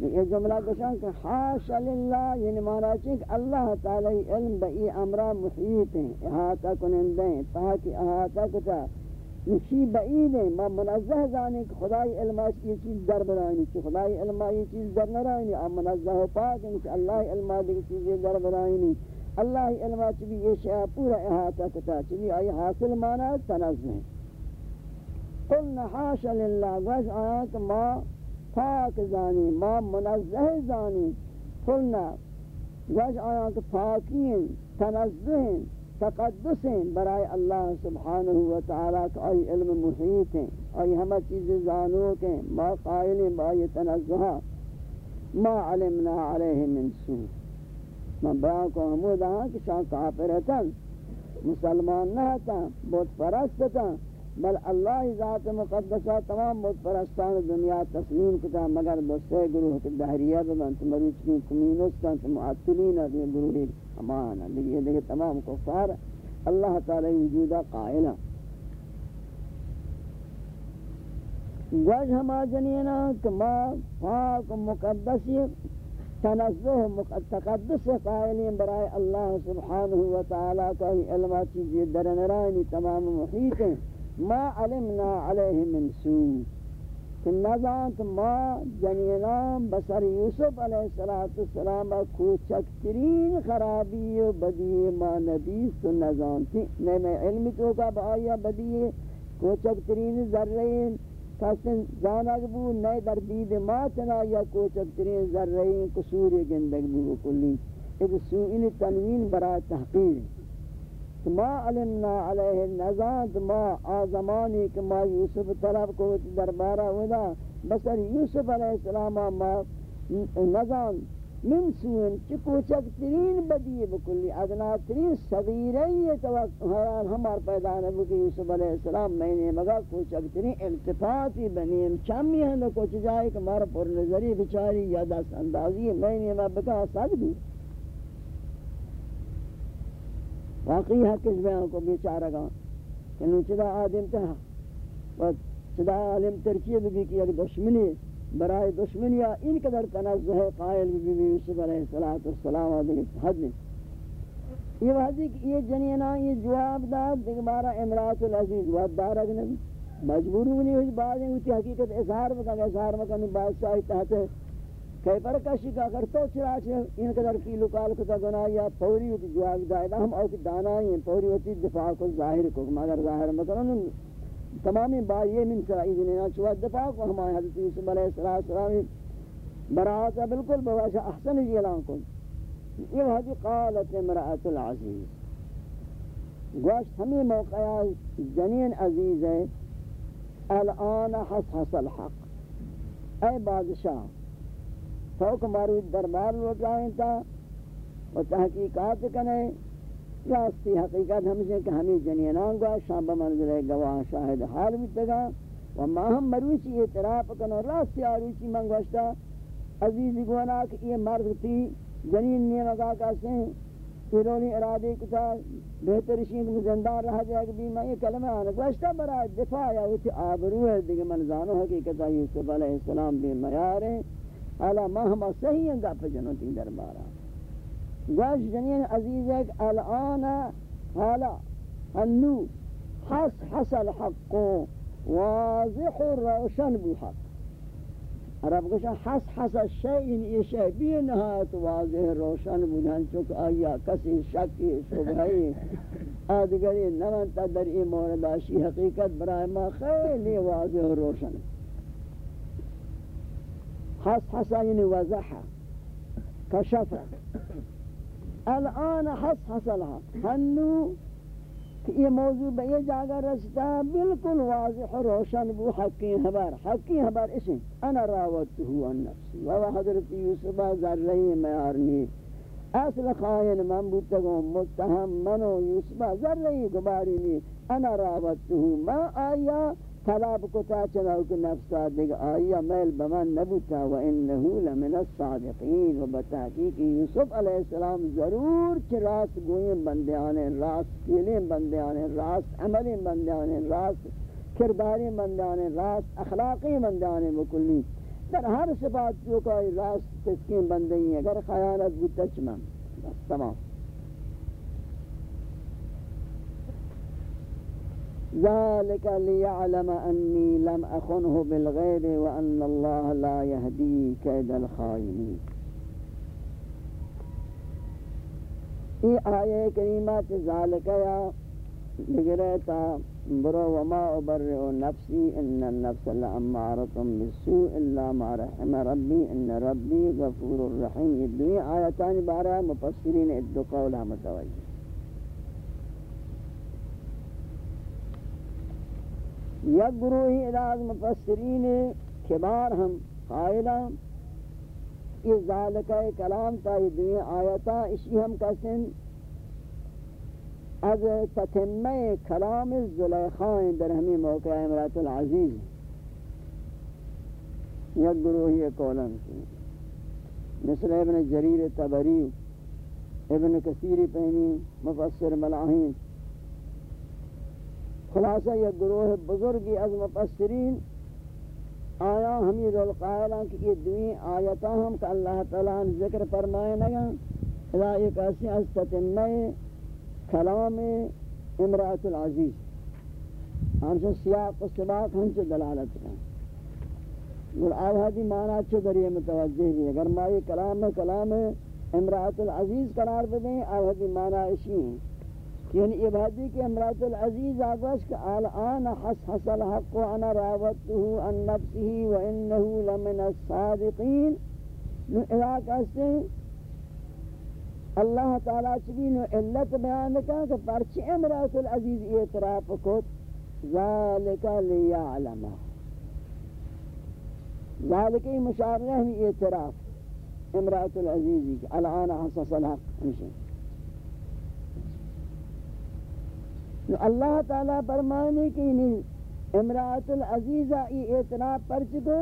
یہ جملہ گوشان کہ حاشا للہ یعنی مانا چاہیے جی اللہ تعالی علم بئی امرہ محیط ہیں، احاطہ کنندے ہیں، تاکہ احاطہ کتا نشی بعید ہیں ما منزہ جانے کہ خدای علم آج یہ چیز در برائنی کہ خدای علم آج یہ چیز در نرائنی اب منزہ و پاک ہیں کہ اللہ علم آج یہ چیز در برائنی اللہ علم آج بھی یہ شیعہ پورا احاطہ کتا چلی آئی حاصل مانا تنزہ ہیں۔ قلنا حاشا للہ گوش آیا کہ ما پاک زانی، ما منزہ زانی، قلنا، گوش آیا کہ پاکین تنزہیں تقدسیں برای اللہ سبحانہ وتعالی کہ آئی علم محیط ہیں آئی ہمیں چیز زانوک ہیں ما قائلیں بائی تنزہا ما علمنا علیہ من سوء من بیان کو حمود آہاں کہ شاہ کافر ہے مسلمان نہ تا بہت پرست تا بل اللہ ذات مقدسہ تمام بہت پرستان دنیا تسلیم کتا، مگر دوستے گروہ کے دہریہ ببنت مروچنی کمینستان معطلین ادھے گروہ امانہ دیکھئے دیکھئے تمام کفار اللہ تعالی وجودہ قائلہ وجہ ہما جنینا کہ ما پاک مقدسی تنزہ تقدس قائلین برائے اللہ سبحانہ وتعالی کا علمہ چیزی درنرائنی تمام محیط ہیں ما علمنا علیہ من سوء. کہ نظانت ما جنینام بسر یوسف علیہ السلام کوچکترین خرابی و بدی ما نبیس تو نظانتی میں علمی تو کا بآیا بدی کوچکترین ذرین کسن زانگ بو نئے در دید ما چنا یا کوچکترین ذرین قصور گندگ بو کلی. ایک سوئین تنوین برای تحقیر ما علمنا علیہ نزاد ما آزمانی کہ ما یوسف طلب کو دربارہ ودا. بسر یوسف علیہ السلام ما نزان من سوئن چی کوچک ترین بدی بکلی. ادنا ترین صغیرہی توقع ہمار پیدا نبو کہ یوسف علیہ السلام میں نے مگا کوچک ترین التفاتی بنیم. چمی ہیں کچھ جائے کہ مارا پر نظری بچاری یا دست اندازی میں نے مبکا صد بھی واقعی حق اس بیان کو بیچارہ گا کہ نوچدہ آدم تہا و چدہ عالم ترکیب بھی کہ یک دشمنی، برائے دشمن یا ان قدر تنزہ قائل بی بی یوسف علیہ السلام علیہ حد میں۔ یہ واضح کہ یہ جنینہ، یہ جواب داد دیکھ بارا امرات العزیز وعد دارک نبی مجبور نہیں ہوئی بعض ہیں ہوتی حقیقت اظہار مکن اظہار مکن بعض شاہی تحت کئی پر کشی کا اگر تو چرا چھے ان قدر کیلو کال کتا گناہ یا پوری ہوتی جواب دائدہ ہم اوکی دانا ہی ہیں، پوری ہوتی دفاع کو ظاہر کو، مگر ظاہر مکن تمامی با یہ من سرائی دنیا چوا دفاع کو ہمارے حضرت یوسف علیہ السلام براعت بالکل بواشا احسن جیلان کو۔ یہ حضی قالت امرأت العزیز۔ گوشت ہمیں موقع جنین عزیز ہے، الان حس حس الحق۔ اے بادشاہ فوق مارود دربار لوٹائیں تا و تحقیقات کنے راستی حقیقت ہمشہ کہ ہمیں جنینان گوا شام بمنزل گواہ شاہد حال بیتگا و ما ہم مروچی اعتراف کنو راستی آروچی منگوشتا۔ عزیزی گوانا کہ یہ مرد تھی جنین نیم اگا کہتے ہیں پیرونی ارادے کتا، بہتر شین کو زندار رہا جائے کہ بھی میں یہ کلمہ آنا گوشتا برای دفاع یا ہوتی آبرو ہے۔ دیکھ من زانو حقیقتا یوسف علیہ السلام بھی میار ہیں۔ حالا ما ہما صحیح ہیں گا پجنو تین دربارا گوش جنین عزیز ایک الان حالا انو حس حس الحق واضح روشن بو حق عرب گوشا حس حس الشیئن یہ شیء بھی نہایت واضح روشن بودن چونکہ آیا کسی شکی شبہی۔ آدگری نمانتا در این مورداشی حقیقت برای ما خیلی واضح و روشن۔ حس حس یعنی وضح کشف الان حس حسلها ہنو کہ یہ موضوع بے جاگا رستا بالکل واضح روشن بو. حقی حبر حقی حبر اسم. انا راوته عن نفسی. و حضرت یوسف ذرہی میارنی اصل خائن من بودتگو متهم منو یوسف ذرہی گباری نی. انا راوته ما آیا طلب کو تا چناو کہ نفسا دیکھ آیا میل بمن نبوتا و انہو لمن الصادقین و بتحقیق یوسف علیہ السلام ضرور چی راست گوئیں بندیان راست کیلیں بندیان راست عملیں بندیان راست کرداری بندیان راست اخلاقی بندیان مکلی در ہر صفات جو کوئی راست تسکین بندی اگر خیانت بوتا چمم تمام۔ ذلك ليعلم أني لم أخنه بالغيب وأن الله لا يهدي كيد الخائنين. ای آیه کریمات ذالک یا بگرتا برو وما ابرئ نفسی ان النفس لامارة بالسوء الا ما رحم ربی ان ربی غفور الرحیم یہ دوی آیتان بارہ مفسرین ادو قولہ متوجہ یک گروہی اداز مفسرین کبار ہم قائلہ یہ ذالکہ کلام تا یہ دنیا آیتا اسی ہم کسن، از تتمہ کلام زلیخان در ہمیں موقع امرات العزیز۔ یک گروہی کولن۔ کی مثل ابن جریر تبری، ابن کثیر پہنی، مفسر ملاحین۔ خلاصہ یہ گروہ بزرگی از مفسرین آیا ہمیں رول قائلہ کہ یہ دوئی آیتاں ہم کہ اللہ تعالیٰ نے ذکر فرمائے نگا اذا ایک ایسی از تتمہ کلام امرأت العزیز۔ ہم سے سیاق و سباق ہم سے دلالت کریں اور آب حدی معنی اچھے ذریعے متوجہ بھی اگر ما یہ کلام میں کلام امرأت العزیز قرار بدیں آب حدی معنی اسی ہیں۔ یعنی عبادی کے امرأت العزیز آگوش کہ الان حس حس الحق وأنا راوته عن نفسه وانه لمن الصادقین. نو علاق اسے اللہ تعالی چبین و علت بیان کا کہ پرچی امرأت العزیز اعتراف کو ذالک لیعلم ذالک مشابہ اعتراف. امرأة العزیزی کہ الان حسس الحق ہمشہ اللہ تعالیٰ فرمانے کی نہیں امرأة العزیزہ، ای اعتراف پر چکو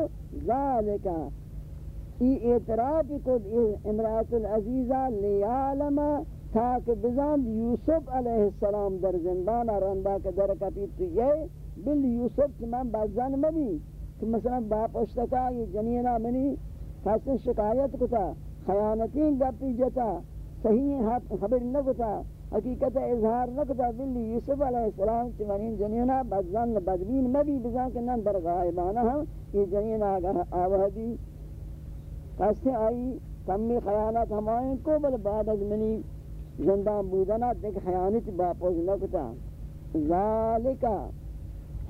ذالکا ای اعتراف کو امرأة العزیزہ لیعلم تاک بزاند یوسف علیہ السلام در زندان رندہ کے در کپیت تو یہ، بل یوسف چمان بازان مبی کہ مثلا باپ اشتکا، یہ جنینہ منی خاص شکایت کتا خیانتیں گپی جتا، صحیح خبر نہ کتا حقیقت اظہار نہ کتا بلی یوسف علیہ السلام چمانین جنینہ بدزن بدبین مبی بزان کے نن در غائبانہ ہم یہ جنینہ آوہدی خاص آئی کمی خیانت ہمائیں کو، بل بعد از منی زندان بودنا دیکھ خیانت باپوز نہ کتا ذالکہ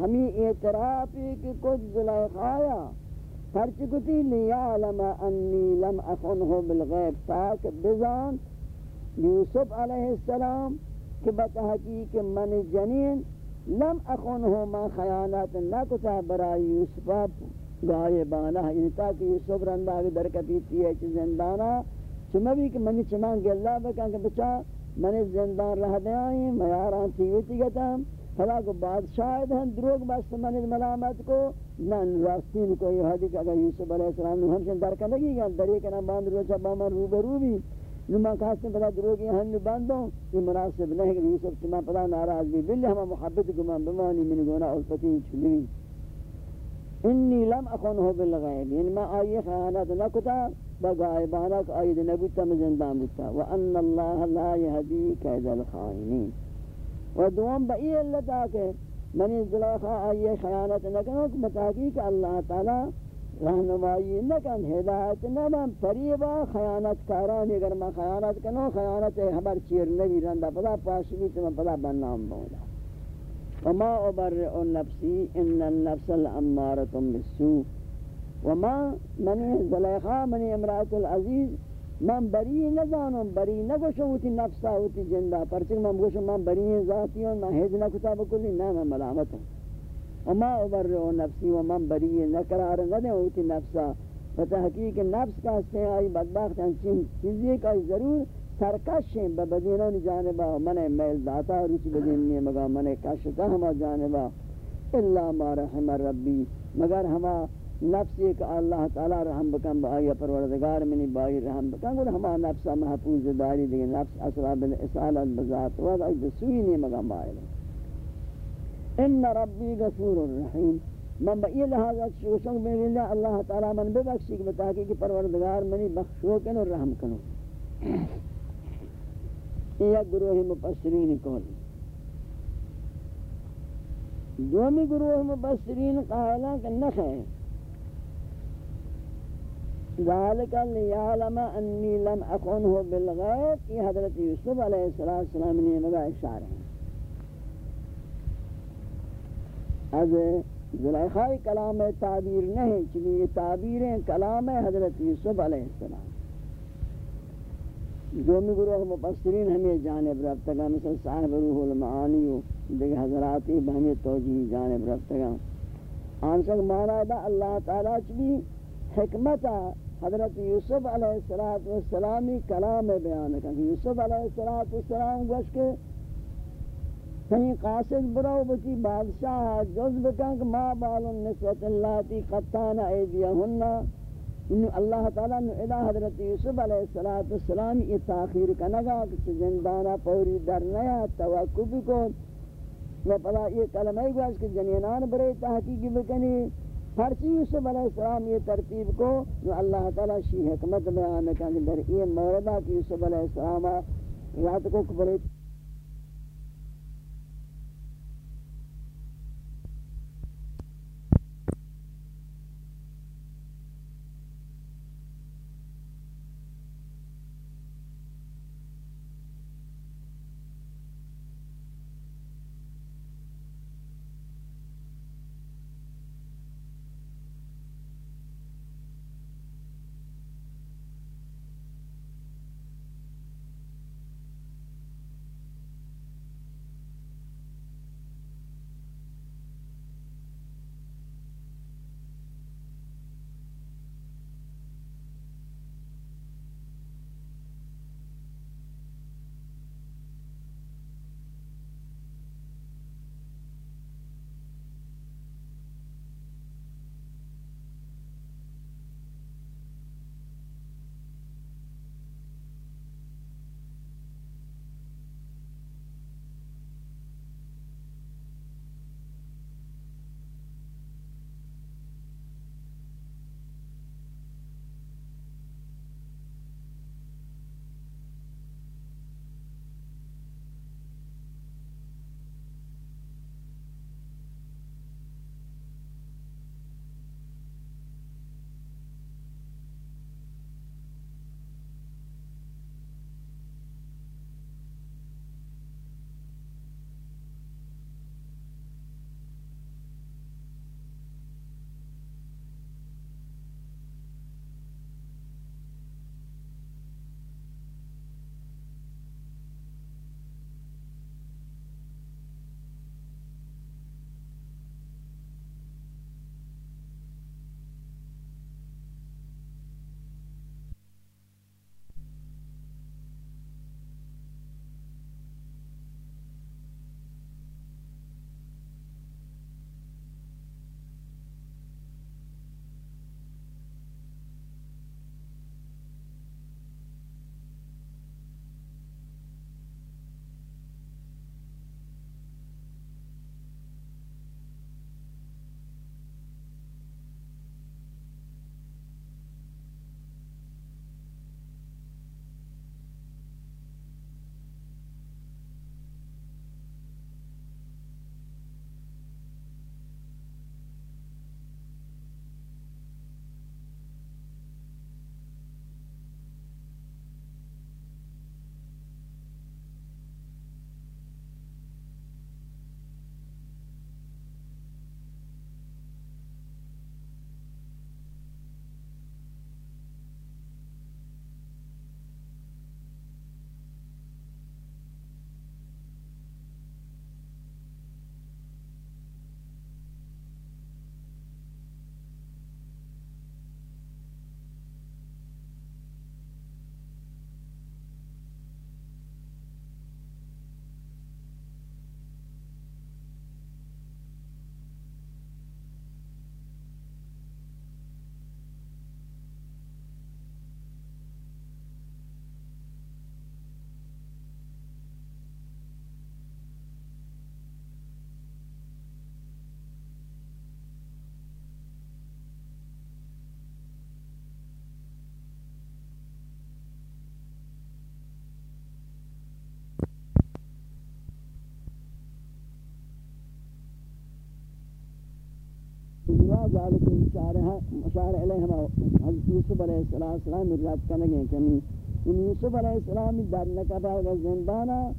ہمیں اعترافی کہ کچھ زلیخایا پرچ کتی لیعلم انی لم اخنہ بالغیب تاک بزان یوسف علیہ السلام کہ بتحقیق من جنین لم اخنہ ما خیانات نہ کتا برای یوسف غائبانہ یعنی تاکہ یوسف رندہ درکتی تیئے چھ زندانہ چمہ بھی کہ منی چمان گلہ بکن کہ بچا، منی زندان رہ دے آئیں میاران تیویتی گتا فلا کو بادشاہد ہیں دروگ بست منی ملامت کو نن راستین کو یہ حدی اگر یوسف علیہ السلام نے ہمشن درکہ لگی گا دری کنا باند روچا بامان رو برو بھی نما کہاستے پدا دروگی ہن باندوں یہ مناسب نہیں کہ یوسف چما پدا ناراض بھی بلی ہما محبت گمان بمانی من گونا الفتی چلی انی لم اخنه بالغیب یعنی ما آئی خیانت نکتا بغائبانہ کہ آئی نبوتا میں زندان بتا وان اللہ لا يهدی قید الخائنین و دوم بئی اللہ تاکہ منی زلیخا آئی خیانت نکنو کہ متحقیق اللہ تعالی رہنمائی نکن، ہدایت نبن فریبا خیانت کارانی اگر میں خیانت کنو خیانت حبر چیر نبی رندہ پدا پاشوی تو میں پدا بنام بولا وما ابرئ نفسی ان النفس الامارة بالسوء. وما منی زلیخا، منی امرات العزیز، من بری نزانم، بری نگوشم ہوتی نفسا ہوتی جندہ پرچک من گوشم من بری ذاتی ہوں من حید نکتا بکلی نا من ملامت ہوں وما ابرئ نفسی ومن بری نقرار ندے ہوتی نفسا. فتحقیق نفس کا ہستے آئی بدبخت ہیں چیزی کا ضرور سرکش ہیں ببدینوں جانبا. من میل داتا روچ بدینی مگا. من کشتا ہما جانبا. اللہ ما رحم ربی مگر ہما نفس ایک اللہ تعالی رحم بکن بائی پروردگار منی بائی رحم بکن. گوڑ ہما نفس محفوظ داری دیگے نفس اسرا بالاسالت بذات وقت ای دسوئی نہیں مگا بائی ان ربی غفور الرحیم من بئی لحاظ شوشنگ میں اللہ اللہ تعالی من ببخشی کہ بتاکی کہ پروردگار منی بخشو کنو رحم کنو. یہ گروہ مبصرین کول. دومی گروہ مبصرین قائلہ کہ نخ ہے ذالک لیعلم انی لم اکنہ بالغیب. یہ حضرت یوسف علیہ السلام نے مگا اشارہ ہے. از زلیخائی کلام تعبیر نہیں چلی یہ تعبیریں کلام حضرت یوسف علیہ السلام۔ دومی گروہ مفسرین ہمیں جانب رفتگا مثل صاحب روح المعانی و دیکھ حضراتی بہمی توجیح جانب رفتگا آنسک مانا دا اللہ تعالیٰ چلی حکمتا حضرت یوسف علیہ السلامی کلام بیان کریں۔ یوسف علیہ السلام گوش کے یعنی کہیں قاصد براو بچی بادشاہ جز بکن کہ ما بال النسوة اللاتی قطان ایدیہن۔ انہو اللہ تعالیٰ نے الہ حضرت یوسف علیہ السلام یہ تاخیر کنگا کہ زندانہ پوری در نیا توقف کن۔ و پدا یہ کلمہ گوش کہ جنینان برے تحقیق بکنی۔ پرچی یوسف علیہ السلام یہ ترتیب کو جو اللہ تعالیٰ شی حکمت بیان کرنے در یہ موردہ کہ یوسف علیہ السلام رات کو کبریت کبرے ذالک اشارہ اشارہ علیہ حضرت یوسف علیہ السلام رات کنگے کمی ان یوسف علیہ السلام در نکبہ و زندانہ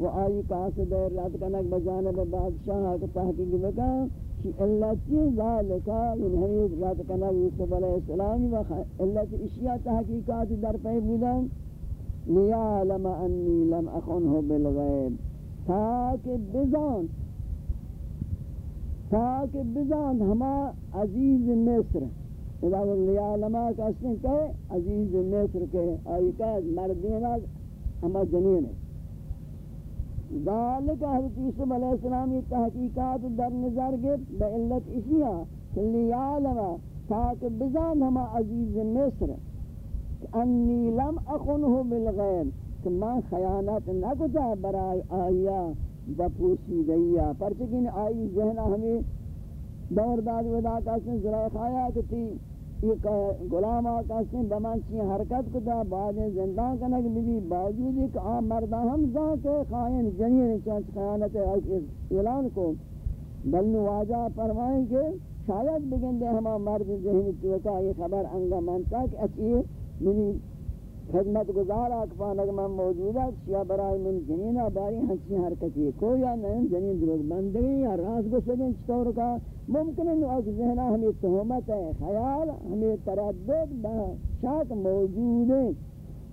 و آئی قاصد رات کنگ بجانب بادشاہ کا تحقیق بکا کہ علتی ذالکا ان ہمیں رات کنگ یوسف علیہ السلام و علت اشیاء تحقیقات در پہ بودن۔ لیعلم انی لم اخنه بالغیب۔ تاکہ بزان تاکہ بزان ہما عزیز مصر اذا لیعلم کسن کہ عزیز مصر کے آئی کہ مردین ہما جنین ہے ذالک حضرت یوسف علیہ السلام یہ تحقیقات در نظر گفت بعلت اشیاء ہاں لیعلم تاکہ بزان ہما عزیز مصر انی لم اخنه بالغیب، کہ من خیانت نہ کتا برای آیا بپوسیدیا پرچکن آئی ذہنہ ہمیں دور داد ودا کاسن زرائق آیا کہ تی یہ غلام آکاسن بمان چی حرکت کتا، بعد زندان کنک بھی باوجود ایک آم مردہ ہم ذات خائن، جنین چانچ خیانت اعلان کو۔ بلنو واجہ فرمائیں کہ شاید بگن دے ہما مرد ذہنی توکا یہ خبر انگا منتا کہ اچھی منی خدمت گزار اکفان اکفانک من ہے شیا برای من جنین آباری ہنچی حرکتی کوئی یا نہیں جنین دروگ بندگی یا راز گسگن چطور کا؟ ممکن ہے اگر ذہنہ ہمیں تہمت ہے، خیال، ہمیں تردد شاک موجود ہے۔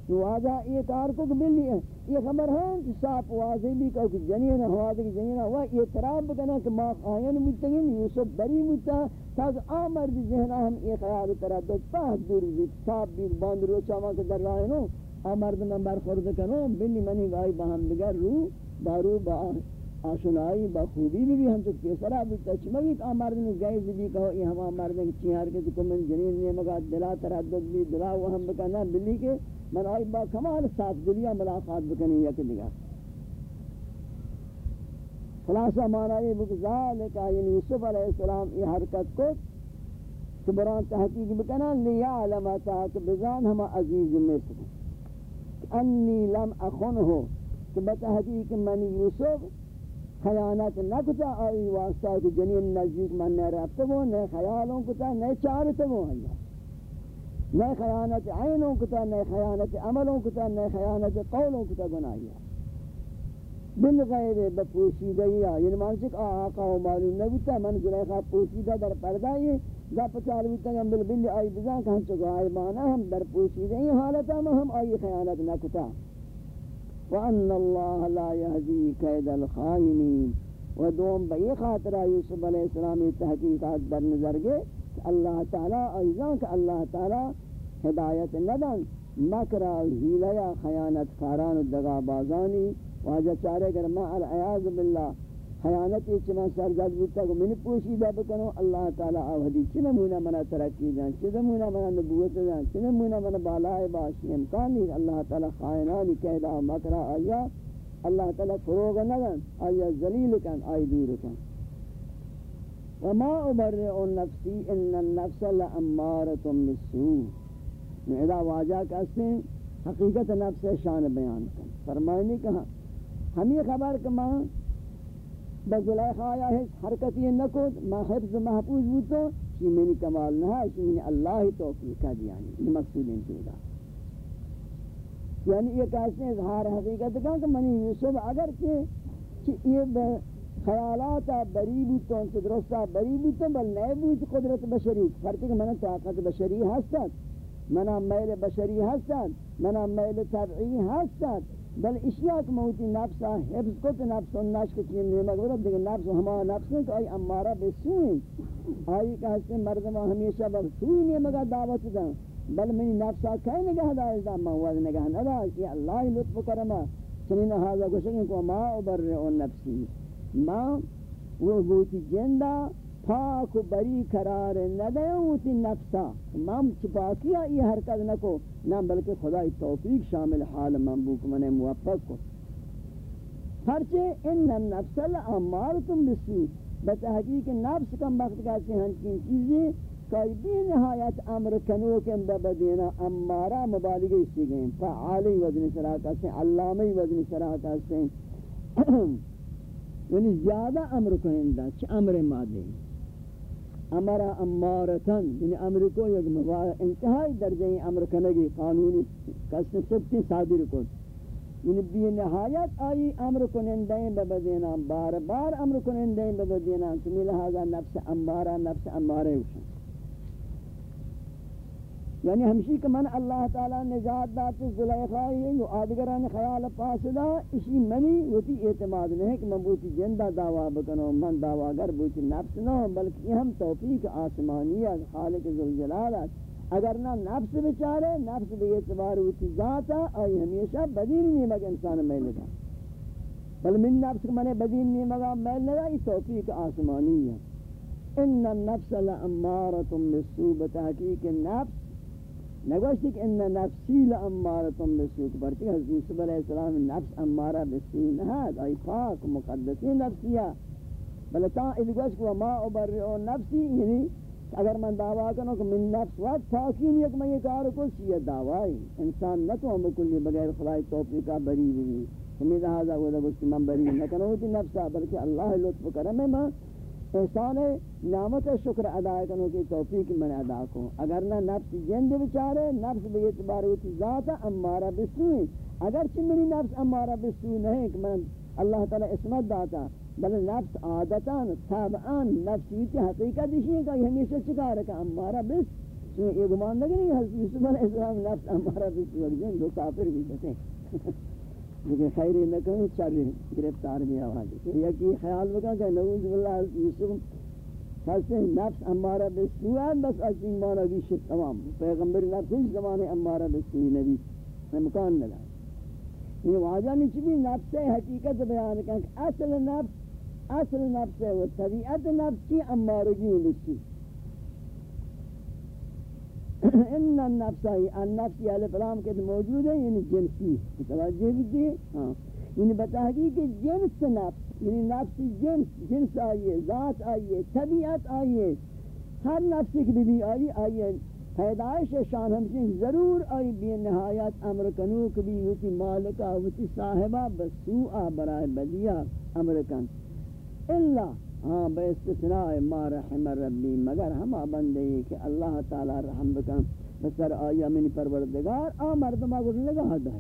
تو واضح یہ کار کو بلی ہے۔ یہ خبر ہے کہ صاحب واضح بھی کہو کہ جنین ہے، واضح کی جنین ہے۔ وہ اعتراف بکنا کہ ما آئین مجتگین یوسف بری مجتا تاز آمر بھی ذہنہ ہم یہ خیال تردد پاک دور بھی صاحب بھی باند رو چاما کے در رہے نو آمرد میں برخورد کنو بلی منی گائی بہم دگر رو بارو با آشنائی با خوبی بھی بھی ہم تو کیسرا بھی تچمگی کہ آمرد نے گائز بھی کہو، یہ ہم آمرد نے چیہار کے تو من جنین نے مگا دلا تردد بھی، دلا وہ ہم بکنا بلی کے من آئی با کمال صاف دلیا ملاقات بکنی یک دیگر خلاصہ مانا یہ بکزال کہ یعنی یوسف علیہ السلام یہ حرکت کو سبران تحقیق بکنا، لیعلم تاک بزان ہما عزیز مصر انی لم اخن ہو کہ بتحقیق من یوسف خیانت نہ کتا آئی واسطہ کہ جنین نزدیک من نہ رفتا وہ نہ خیالوں کتا، نہ چارتا وہ اللہ نہ خیانت عینوں کتا، نہ خیانت عملوں کتا، نہ خیانت قولوں کتا گناہیا بالغیب بپوشیدیا یعنی مانچک آقا و معلوم نبوتا، من زلیخا پوشیدہ در پردائی جا پچال بوتا گم بالبل آئی بزان، کہ ہم چکو آئی مانا، ہم در پوشیدہ حالتا میں ہم آئی خیانت نہ کتا وان الله لا يهدي كيد الخائنين و دوم بئی خاطرہ یوسف علیہ السلام تحقیقات در نظر گئے اللہ تعالی ایزان کہ اللہ تعالی ہدایت ندن، مکر الہیلہ خیانت کاران دغا بازانی واجہ چارے گر ما العیاذ باللہ خیانت چنا سرزد بودتا کہ من پوشیدہ بکنو اللہ تعالی آوہدی چنمونا منا ترقی دان دن چنمونا منا نبوت دان دن چنمونا منا بالائے باشی؟ امکانی اللہ تعالی خائنانی کہدا مکرہ آیا، اللہ تعالی فروغ ندن. آیا ذلیل کن؟ آئی دور کن؟ وما ابرئ نفسی ان النفس لامارۃ بالسوء. اذا واجہ کہتے ہیں، حقیقت نفس شان بیان کر فرمائے کہا، ہم یہ خبر کہ ماں بزلیخا آیا ہے حرکت یہ نہ کو ما حفظ محفوظ ہو تو. یہ منی کمال نہ ہے یہ منی اللہ ہی توفیق کا دیا ہے یہ مقصود انتظار یعنی یہ کہتے ہیں اظہار حقیقت کا کہ منی یوسف، اگر کہ کہ یہ خیالات بری بوتوں سے درستا بری بوتوں بل نئے بوت قدرت بشری. فرق کہ منا طاقت بشری ہستت منا میل بشری ہستت منا میل طبعی ہستت بل اشیاء کہ موتی نفسا حفظ کو تو نفس و نشک چیم نیمک ورد دیکھ نفس ہما نفس ہے کہ آئی امارہ بے سوئیں آئی کہ ہستے مردمہ ہمیشہ بس سوئی نیمکہ دعوت دا بل منی نفسا کئی نگہ دا اس دا مواد نگہ ندا کہ اللہ لطف کرما چنین حاضر گوشنگی کو ما ابرئ نفسی ما وہ گوتی جندہ پاک و بری قرار ندیوں تی نفسا مام چپاکیا یہ حرکت نکو. نہ بلکہ خدای توفیق شامل حال منبوک من موفق کو ہرچے ان النفس لامارتم بسو بتحقیق نفس کم وقت کہتے ہیں ہنچین چیزیں کوئی بھی نہایت امر کنو کے بدینا امارہ مبالغہ اسی گئے فعالی وزن سراکہ سے علامی وزن سراکہ سے یعنی زیادہ امر کنندہ چھ امر مادے ہیں امر امارتن یعنی امر کو یک انتہائی درجہ امر کنگی قانونی کس سبتی صادر کن۔ یعنی بی نہایت آئی امر کنندیں ببدینا بار بار امر کنندیں ببدینا چمی لہذا نفس امارہ نفس امارہ وشن یعنی ہمشی کہ من اللہ تعالی نجات دات زلیخہ ہے یو آدگران خیال پاسدہ اسی منی وتی اعتماد نہیں کہ من بوتی جندہ دعویٰ بکنو من دعویٰ گر بوتی نفس نو بلکہ ہم توفیق آسمانی آسمانیت خالق ذوالجلالت اگر نہ نفس بچارے، نفس بے اعتبار ہوتی ذاتا آئی ہمیشہ بدین نہیں مگا انسان میل دا بل من نفس منے بدین نہیں مگا میل دا یہ توفیق آسمانی ہے۔ ان النفس لامارتم بالسوء، بتحقیق نفس نگوشتی کہ ان نفسی لامارتم بالسوء پرچہ حضرت یوسف علیہ السلام نفس امارہ بالسوء نہاد آئی پاک مقدسی نفسیہ بلتا ادگوش کو ما ابرئو نفسی یعنی اگر من دعویٰ کروں کہ من نفس وقت تاکین یک میں یہ کار کو سی دعوائی انسان نہ تو ہم کلی بغیر خدای توفیق کا بری بھی ہمیں لہذا وہ لگو من بری نہ کروں ہوتی نفسا بلکہ اللہ لطف کرم ہے میں احسان نعمت شکر ادا کروں کی توفیق من ادا کو اگر نہ نفس جند بچارے نفس بے اعتبار ہوتی ذات امارہ بسوئی اگر چھ میری نفس امارہ بسوئی نہیں، کہ من اللہ تعالی اسمت داتا، بل نفس عادتان طبعان نفسیتی حقیقت اسی ہے کہ ہمیشہ چکار ہے کہ امارہ بس یہ گمان لگے نہیں حضرت یوسف علیہ السلام نفس امارہ بس ورجن دو کافر بھی بسیں لیکن خیری نہ کہیں چلی گرفتار بھی آواز یکی خیال بکا کہ نعوذ باللہ یوسف خلصے نفس امارہ بس سوان بس اچین مانا بھی شک تمام۔ پیغمبر نفس اس زمانے امارہ بس نبی مکان نہ لائے۔ یہ واجہ نہیں چلی نفس حقیقت بیان کہ اصل نفس اصل نفس ہے، وہ طبیعت نفسی امارگی لسی ان النفس ہے النفس یہ الفلام کے موجود ہے یعنی جنسی۔ توجہ بھی دی ہاں۔ یعنی بتحقیق جنس نفس یعنی نفس جنس جنس آئیے، ذات آئیے، طبیعت آئیے۔ ہر نفس کی بھی آئی آئیے پیدائش شان ہمشن ضرور آئی بی نہایت امر کنوک بھی ہوتی مالکہ ہوتی صاحبہ بسوء برائے بدیہ امر کن۔ الا ہاں بے استثناء ما رحم ربی، مگر ہما بندے کہ اللہ تعالی رحم بکن۔ بسر آیا من پروردگار، آ مردم آگر لگا حد ہے۔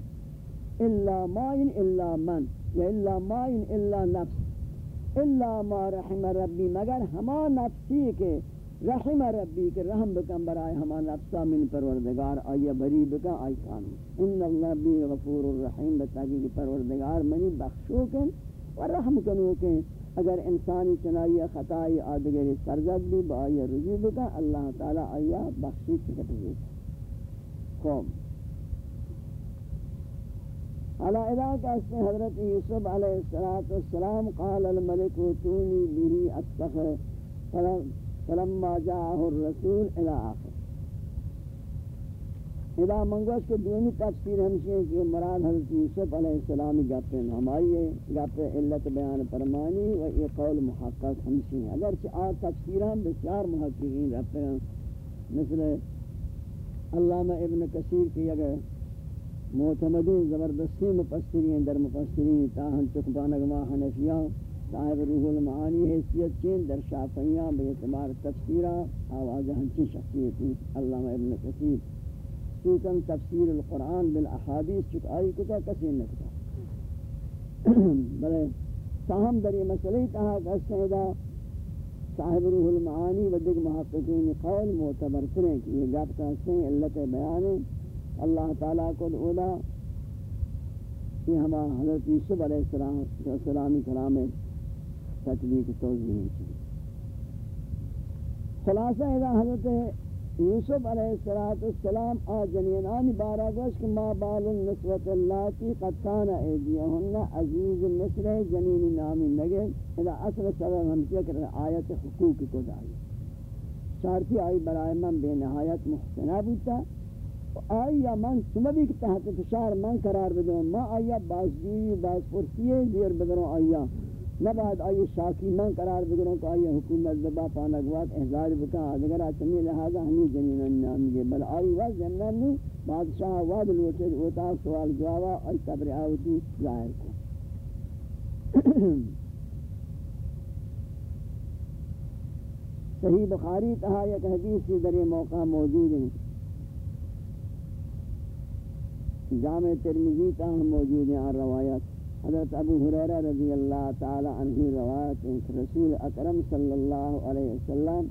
الا مائن الا من یا الا مائن الا نفس۔ الا ما رحم ربی، مگر ہما نفسی کے رحم ربی کے رحم بکن برائے ہما نفسا من پروردگار، آیا بری بکن آئی کانو ان اللہ بی غفور الرحیم بتاکی کہ پروردگار منی بخشو کن و رحم کنو کن۔ اگر انسانی چنائی خطائی آدگری سرزد بھی، با آئی رجوع بکا، اللہ تعالی آیا بخشی چکت بھی خوب حالا ادا کہتے ہیں حضرت یوسف علیہ السلام قال الملک تونی بھی اتخر فلما جاءه الرسول الى آخر۔ ادا منگوش کے دینی تفسیر ہمشی ہے کہ مراد حضرت یوسف علیہ السلام گپے ہمائی ہے گپے علت بیان فرمانی و یہ قول محقق ہمشی ہے اگرچہ آ تفسیران بسیار محققین رفتے ہیں، مثل علامہ ابن کثیر کی اگر معتمدین زبردستی مفسرین در مفسرین تاہن چکبانگما حنفیاں، صاحب روح المعانی حیثیت چین در شافعیاں بے اعتبار تفسیرہ، آواز ہنچی شخصیتی علامہ ابن کثیر۔ خصوصاً تفسیر القرآن بالاحادیث چک آئی کتا، کسی نکتا بلے تاہم در یہ مسئلہ کہا کہ استعدا صاحب روح المعانی و دیکھ محققین قول معتبر کریں کہ یہ گفت ہیں علت بیان اللہ تعالیٰ کو اولا یہ ہما حضرت یوسف علیہ السلامی کلام تطبیق توضیح خلاصہ اذا حضرت یوسف علیہ السلام آ جنینانی بارا گوش کہ ما بال النسوة اللاتی قد کان ایدیہن عزیز مصر جنین نامی نگے، اذا اصل سبب ہم کیا چکر آیت حقوق کو دائی۔ شارتی آئی برائے من بے نہایت محسنہ بودتا۔ آئی یا من سمبی کی تحت فشار من قرار بدوں ما آیا باز جوئی باز پرسیے دیر بدروں آیا نہ بعد آئی شاکی من قرار بگروں کہ آئی حکومت دبا پانگوات احضار بکا، اگر آچمی لہذا ہمیں جنین نام گے بل آئی وقت جنن نو بادشاہ واد لوٹے ہوتا سوال جوابا، آئی صبر آوتی ظاہر کو۔ صحیح بخاری تہا یک حدیث حدیثی در موقع موجود ہیں جامع ترمیزی تہا موجود ہیں اور روایت۔ حضرت ابو حریرہ رضی اللہ تعالی عنہ روایت ہیں رسول اکرم صلی اللہ علیہ وسلم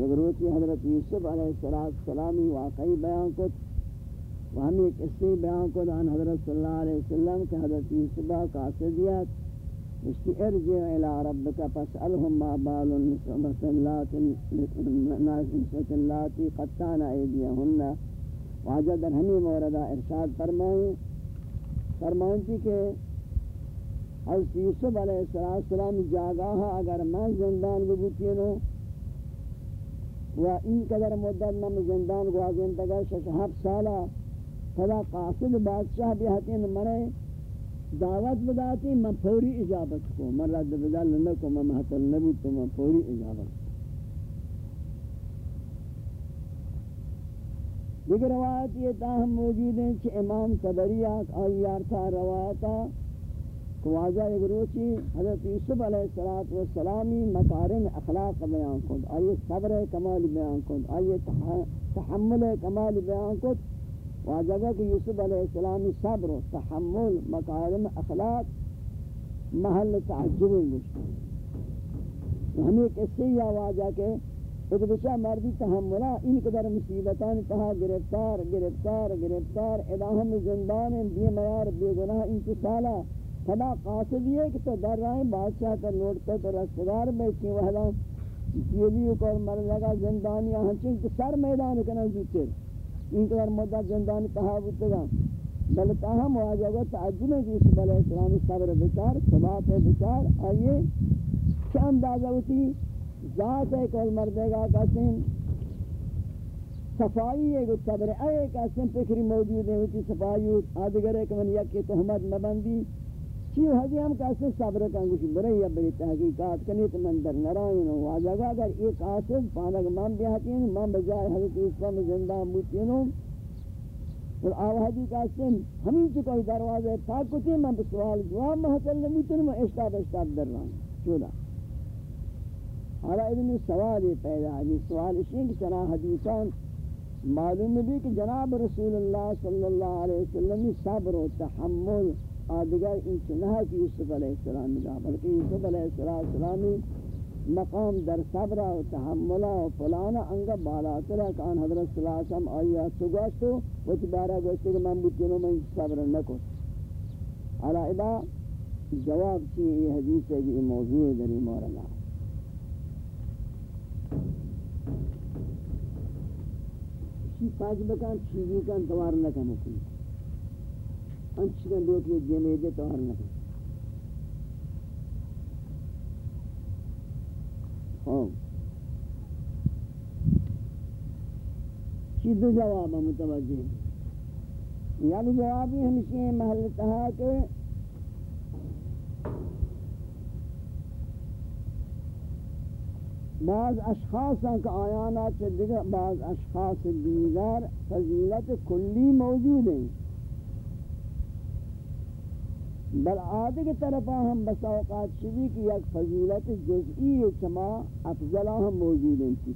یک روچی حضرت یوسف علیہ السلامی واقعی بیان کت و ہم ایک قصے بیان کت عن حضرت صلی اللہ علیہ وسلم کہ حضرت یوسف قاصدیت اشتی ارجع الى ربك فاسألهم ما بال النسوة اللاتي قطعن ايديهن واجہ در ہمیں موردہ ارشاد فرمائیں فرمائیں کہ حضرت یوسف علیہ السلام جاگاہ اگر میں زندان ببوتینو و این قدر مدت من زندان گوازین تگا شش ہفت سالہ فلا قاصد بادشاہ بھی حتین مرے دعوت بداتی، من فوری اجابت کو. من رد بدل نہ کو من محتل نبود تو من فوری اجابت. کو دیگر روایت یہ تاہم موجود ہیں کہ امام تبریات آئیار تھا روایتا واجہ ایک روچی حضرت یوسف علیہ السلامی مکارم اخلاق بیان کن، آئیے صبر کمال بیان کن، آئیے تحمل کمال بیان کن۔ واجہ کہ یوسف علیہ السلامی صبر و تحمل، مکارم اخلاق محل تعجب ہمیں کسی یا واجہ کے ایک بچہ مردی تحملہ، ان قدر مصیبتان تہا گرفتار گرفتار گرفتار اداہم زندان بی میار بے گناہ انتصالہ فلا قاصد یہ کہ تو در رہے بادشاہ کا نوٹتا تو رستگار بیٹھی وحلا جیلیو کو مر لگا زندانی ہنچن تو سر میدان کنا زوتر ان کے مدت زندانی تحابت گا؟ بل تاہم مواجہ گا تعجب ہے کہ اس علیہ صبر بچار ثبات بچار، آئیے کیا اندازہ ہوتی؟ ذات ہے کل مردے گا کسیم صفائی ہے کہ صبر اے کسیم فکری موجود ہے ہوتی صفائی آدھگر ہے کہ من یک تحمد مبندی چیو حجی ہم کیسے صبر کنگو چی برے یا بری تحقیقات کنی تو من در نرائن ہوں واجہ اگر ایک آسد پانک من بیاتی ہیں من بجائے حضرت عیسیٰ میں زندہ موتی ہوں اور آو حجی کیسے ہمیں چکوئی دروازے پاک کتی من بسوال جواب محصل نموتی ہوں میں اشتاب اشتاب در رہا ہوں۔ چودا حالا ابن سوال پیدا ہے سوال اشین کہ چنا حدیثان معلوم بھی کہ جناب رسول اللہ صلی اللہ علیہ وسلم صبر و تحمل آدگر این چنہ کی یوسف علیہ السلام دا بلکہ یوسف علیہ السلام مقام در صبر و تحمل و فلانا انگا بالا کرا کان حضرت صلی اللہ علیہ وسلم آیا تو سگوشتو و تبارا گوشتے کہ من بچنوں میں صبر نکو علا ادا جواب چیئے یہ حدیث ہے یہ موضوع در دری مولانا چی پاک بکان چیزی کان توار نکا مکنی انچکن دوت یہ جمیدے توہر نہ ہاں۔ چیز دو جواب متوجہ یعنی جوابی ہمشی محل تہا کہ بعض اشخاص کا آیانا سے دیگر بعض اشخاص دیگر فضیلت کلی موجود ہیں۔ بل عادی کی طرف ہم بس اوقات شدی کی یک فضیلت جزئی چما افضلہ ہم موجود ہیں کی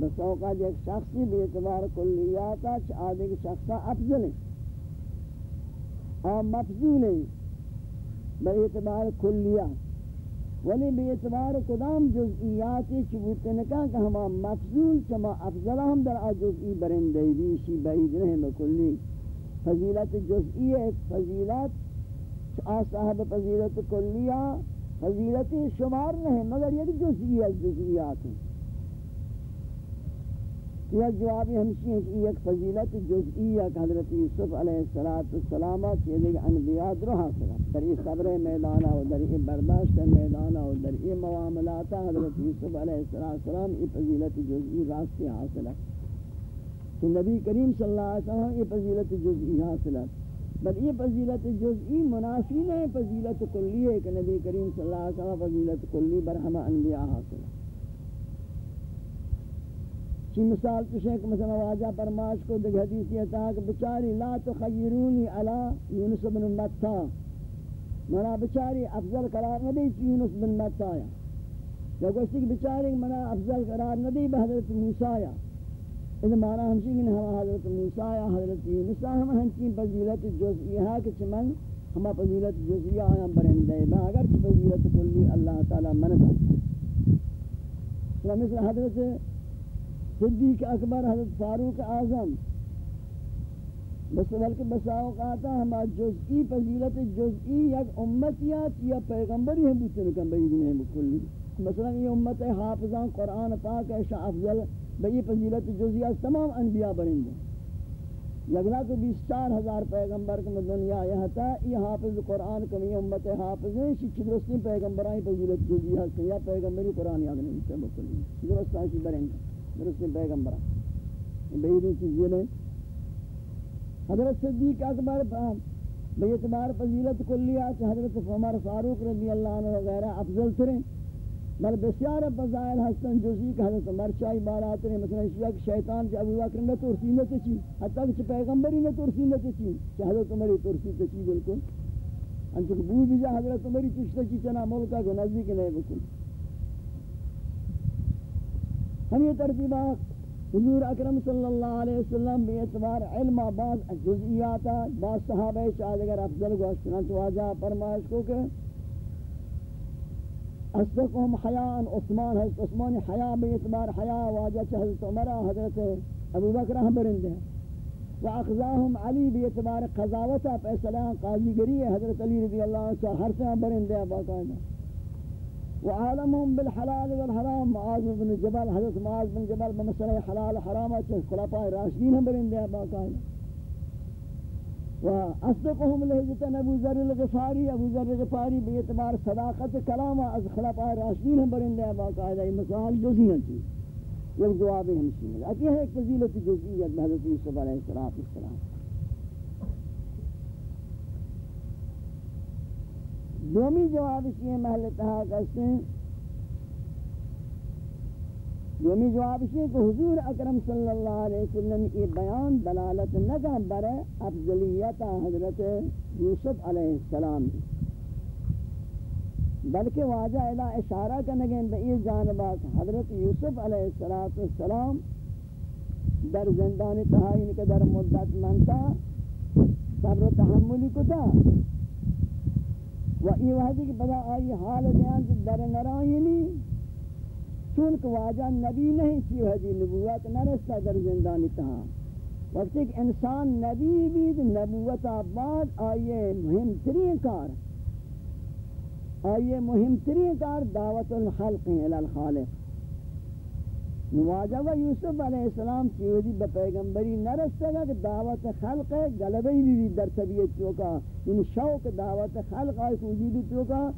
بس اوقات یک شخصی بے اعتبار کلیاتا چھ عادی کی شخصا افضل ہیں آم مفضول ہیں بے اعتبار کلیات۔ ولی بے اعتبار قدام جزئیاتی چبوتنکا کہ ہما مفضول چما افضلہ ہم در آ جزئی برندہی بیشی بعید نہیں بکلی فضیلت جزئی ایک فضیلت آ صاحب فضیلت کلیہ فضیلت شمار نہیں، مگر یہ جزئیات جزئیات ہیں۔ یہ جوابی ہمشی ہے کہ ایک فضیلت جزئیہ کہ حضرت یوسف علیہ السلام یہ دیکھ انبیاء درو حاصل ہے در یہ صبر میدانہ و در یہ برداشت میدانہ و در یہ معاملات حضرت یوسف علیہ السلام یہ فضیلت جزئی راستے حاصل ہے۔ کہ نبی کریم صلی اللہ علیہ وسلم یہ فضیلت جزئی حاصل ہے۔ بل یہ فضیلت جزئی منافی نہیں، فضیلت کلی ہے کہ نبی کریم صلی اللہ علیہ وسلم فضیلت کلی برہمہ انبیاء حاصل ہے چی مثال کشے کہ مثلا واجہ پرماش کو دیکھ حدیث یہ تھا کہ بچاری لا تخیرونی علا یونس بن متا منا بچاری افضل قرار نبی چی یونس بن متا آیا یا گوشتی کہ بچارے منا افضل قرار ندی بہ حضرت موسیٰ یا اس معنی ہمشی کہ ہم حضرت موسیٰ یا حضرت یونسا ہم ہنچین فضیلت جزئیہ کہ چمن ہما فضیلت جزئیہ آیا برندے با اگر چی فضیلت کلی اللہ تعالی منتا مثل حضرت صدیق اکبر، حضرت فاروق اعظم بس بلکہ بساؤ کہتا ہما جزئی فضیلت جزئی یک امتیات یا پیغمبری ہم بوتن کمبری دنے بکلی مثلا یہ امت حافظان قرآن پاک ایشا افضل بئی فضیلت جزئیات تمام انبیاء برندے یگنا تو بیس چار ہزار پیغمبر کے دنیا یہ تھا یہ حافظ قرآن کمی امت حافظ ہیں شی درستی پیغمبرانی فضیلت جزئیات یا پیغمبری قرآن یاد نہیں سے بکلی درستان شی برندے درستی پیغمبران بئی چیزیں نہیں۔ حضرت صدیق اکبر بے اعتبار فضیلت کلیات حضرت عمر فاروق رضی اللہ عنہ وغیرہ افضل تریں بل بسیار فضائل ہستن جزئی کہ حضرت عمر چاہی بارات رہے مثلا اشیاء کہ شیطان کہ ابو بکر نہ ترسی نہ تچی حتیٰ کہ پیغمبری نہ ترسی نہ تچی کہ حضرت عمری ترسی تچی بالکل. انچہ بو بھی جا حضرت عمری تشتا چی چنا ملکہ کو نزدیک نہیں بکل ہم یہ ترتیبات حضور اکرم صلی اللہ علیہ وسلم بے اعتبار علم بعض جزئیات بعض صحابہ شاید اگر افضل گوشتنا تو آجا فرمائش کو کہ اصدقهم حیاء عثمان، حضرت عثمان حیاء بے اعتبار، حیاء واجہ حضرت عمرہ حضرت ابو بکر ہم برندے و اخذاهم علی بے اعتبار قضاوتا فیصلہ، قاضی گری حضرت علی رضی اللہ عنہ ہر سے ہم برندے ہیں باقاعدہ وعالمهم بالحلال والحرام، معاذ بن جبل، حضرت معاذ بن جبل بمسئلہ حلال حرام چھ خلفاء راشدین ہم برندے ہیں باقاعدہ واصدقهم لهجة ابو ذر الغفاری، ابو ذر الغفاری بے اعتبار صداقت کلام از خلفاء راشدین ہم برندے ہیں باقاعدہ یہ مثال جزئی ہیں یہ جواب ہمشی ہے اتی ہے ایک فضیلت جزئیت حضرت یوسف علیہ السلام. دومی جواب اس یہ محل تہا کہتے ہیں دومی جواب اس یہ کہ حضور اکرم صلی اللہ علیہ وسلم یہ بیان دلالت نگا برے افضلیت حضرت یوسف علیہ السلام بلکہ واجہ الہ اشارہ کرنگیں بئی جانبات حضرت یوسف علیہ السلام در زندان تہائی کے در مدت منتا صبر و تحملی کو تھا۔ و ای وحدی کہ بدا آئی حال دیان سے در نرائنی چونکہ واجہ نبی نہیں سی وحدی نبوت نرستا در زندانی تہا وقت ایک انسان نبی بھی نبوت بعد آئیے مہم ترین کار۔ آئیے مہم ترین کار دعوت الخلق ہیں الالخالق نواجہ و یوسف علیہ السلام چیوزی با پیغمبری نرستے گا کہ دعوت خلق غلبی بھی بھی در طبیعت چوکا۔ ان شوق دعوت خلق آئی کو وجود چوکا۔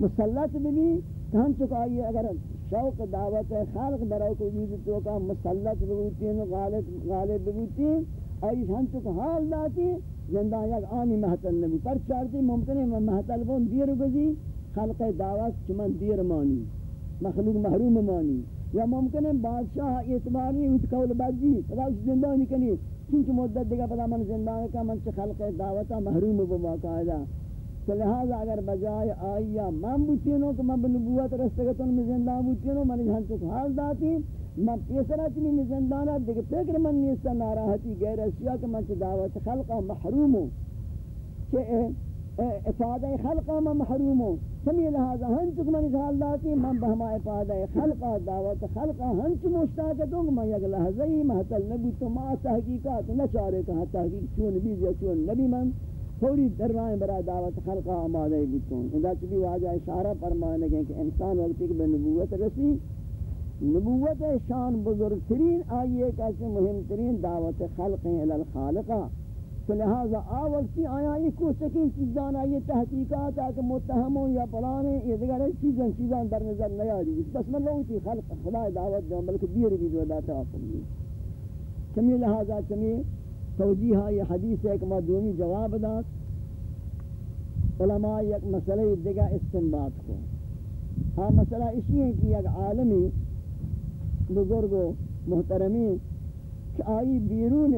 مسلط بھی بھی ہم چکا آئیے اگر شوق دعوت خلق براؤ کو وجود چوکا مسلط بگوتین غالب غالب بگوتین آئی ہم چکا حال داتی، زندہ یک آنی محتل نبی، پر چارتی ممکن ہے محتل بون دیر گزی، خلق دعوت چمن دیر مانی، مخلوق محروم مانی، یا ممکن ہے بادشاہ اعتبار نہیں ہوئی قول بازی پدا اس زندہ نہیں کنی چونکہ مدت دیگا پدا من زندہ کا من چھ خلق دعوتا محروم بو باقاعدہ تو لہذا اگر بجائے آئیا من بوتینو کہ من بنبوت رستگتن میں زندہ بوتینو من جہاں چک حال داتی، من پیسرا چنی میں زندانا دیکھ فکر من نیستا ناراحتی، غیر اشیاء کہ من چھ دعوت خلقا محرومو کہ افادہ خلقا من محرومو سمی لہذا ہنچک من اشحال داتی، من بہما افادہ خلقا دعوت خلقا ہنچ مشتاکتوں من یک لحظی محتل نبی تو، ما تحقیقات نچارے کہا تحقیق چون بھی یا چون نبی من فوری در رائیں برا دعوت خلقا آمادہ بیتون ادا چکی واجہ اشارہ فرمانے گئے کہ انسان وقتی کہ بنبوت رسی نبوت شان بزرگترین آئیے کیسے مہم ترین دعوت خلقیں الالخالقہ تو لہذا آوکتی آیا یہ کوسکی چیزان آئی تحقیقات آکے متہموں یا پلانے یہ دیگر چیزان چیزان در نظر نیاری؟ بس میں لوگ تھی خلق خدا دعوت دوں بلکہ دیر بھی دو داتا آفر لی چمی لہذا چمی توجیہ یہ حدیث ہے کہ ما دومی جواب دات علماء یک مسئلہ دیگر استنباد کو۔ ہاں مسئلہ اسی ہے کہ یک عالمی بزرگ و محترمی کہ آئی بیرون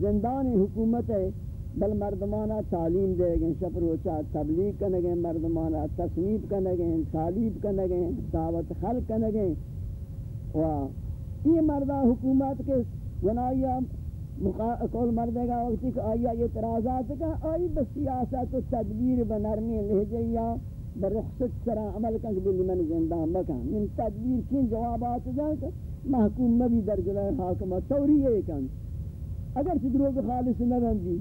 زندان حکومت بل مردمانہ تعلیم دے گئے، شفر وچا تبلیغ کرنے گئے، مردمانہ تصنیف کرنے گئے تعلیب کرنے گئے، دعوت خلق کرنے گئے۔ و یہ مردہ حکومت کے ونائیہ قول مردے گا وقتی کہ آئیہ یہ ترازات کا آئی بسیاست و تدبیر بنرمی لہجیہ برخصت سرا عمل کن کہ بلی من زندہ مکان من تدبیر کین جوابات دا کہ محکوم مبی در جلائے حاکمہ توریہ کن۔ اگر چدرو کو خالص نہ بندی جی،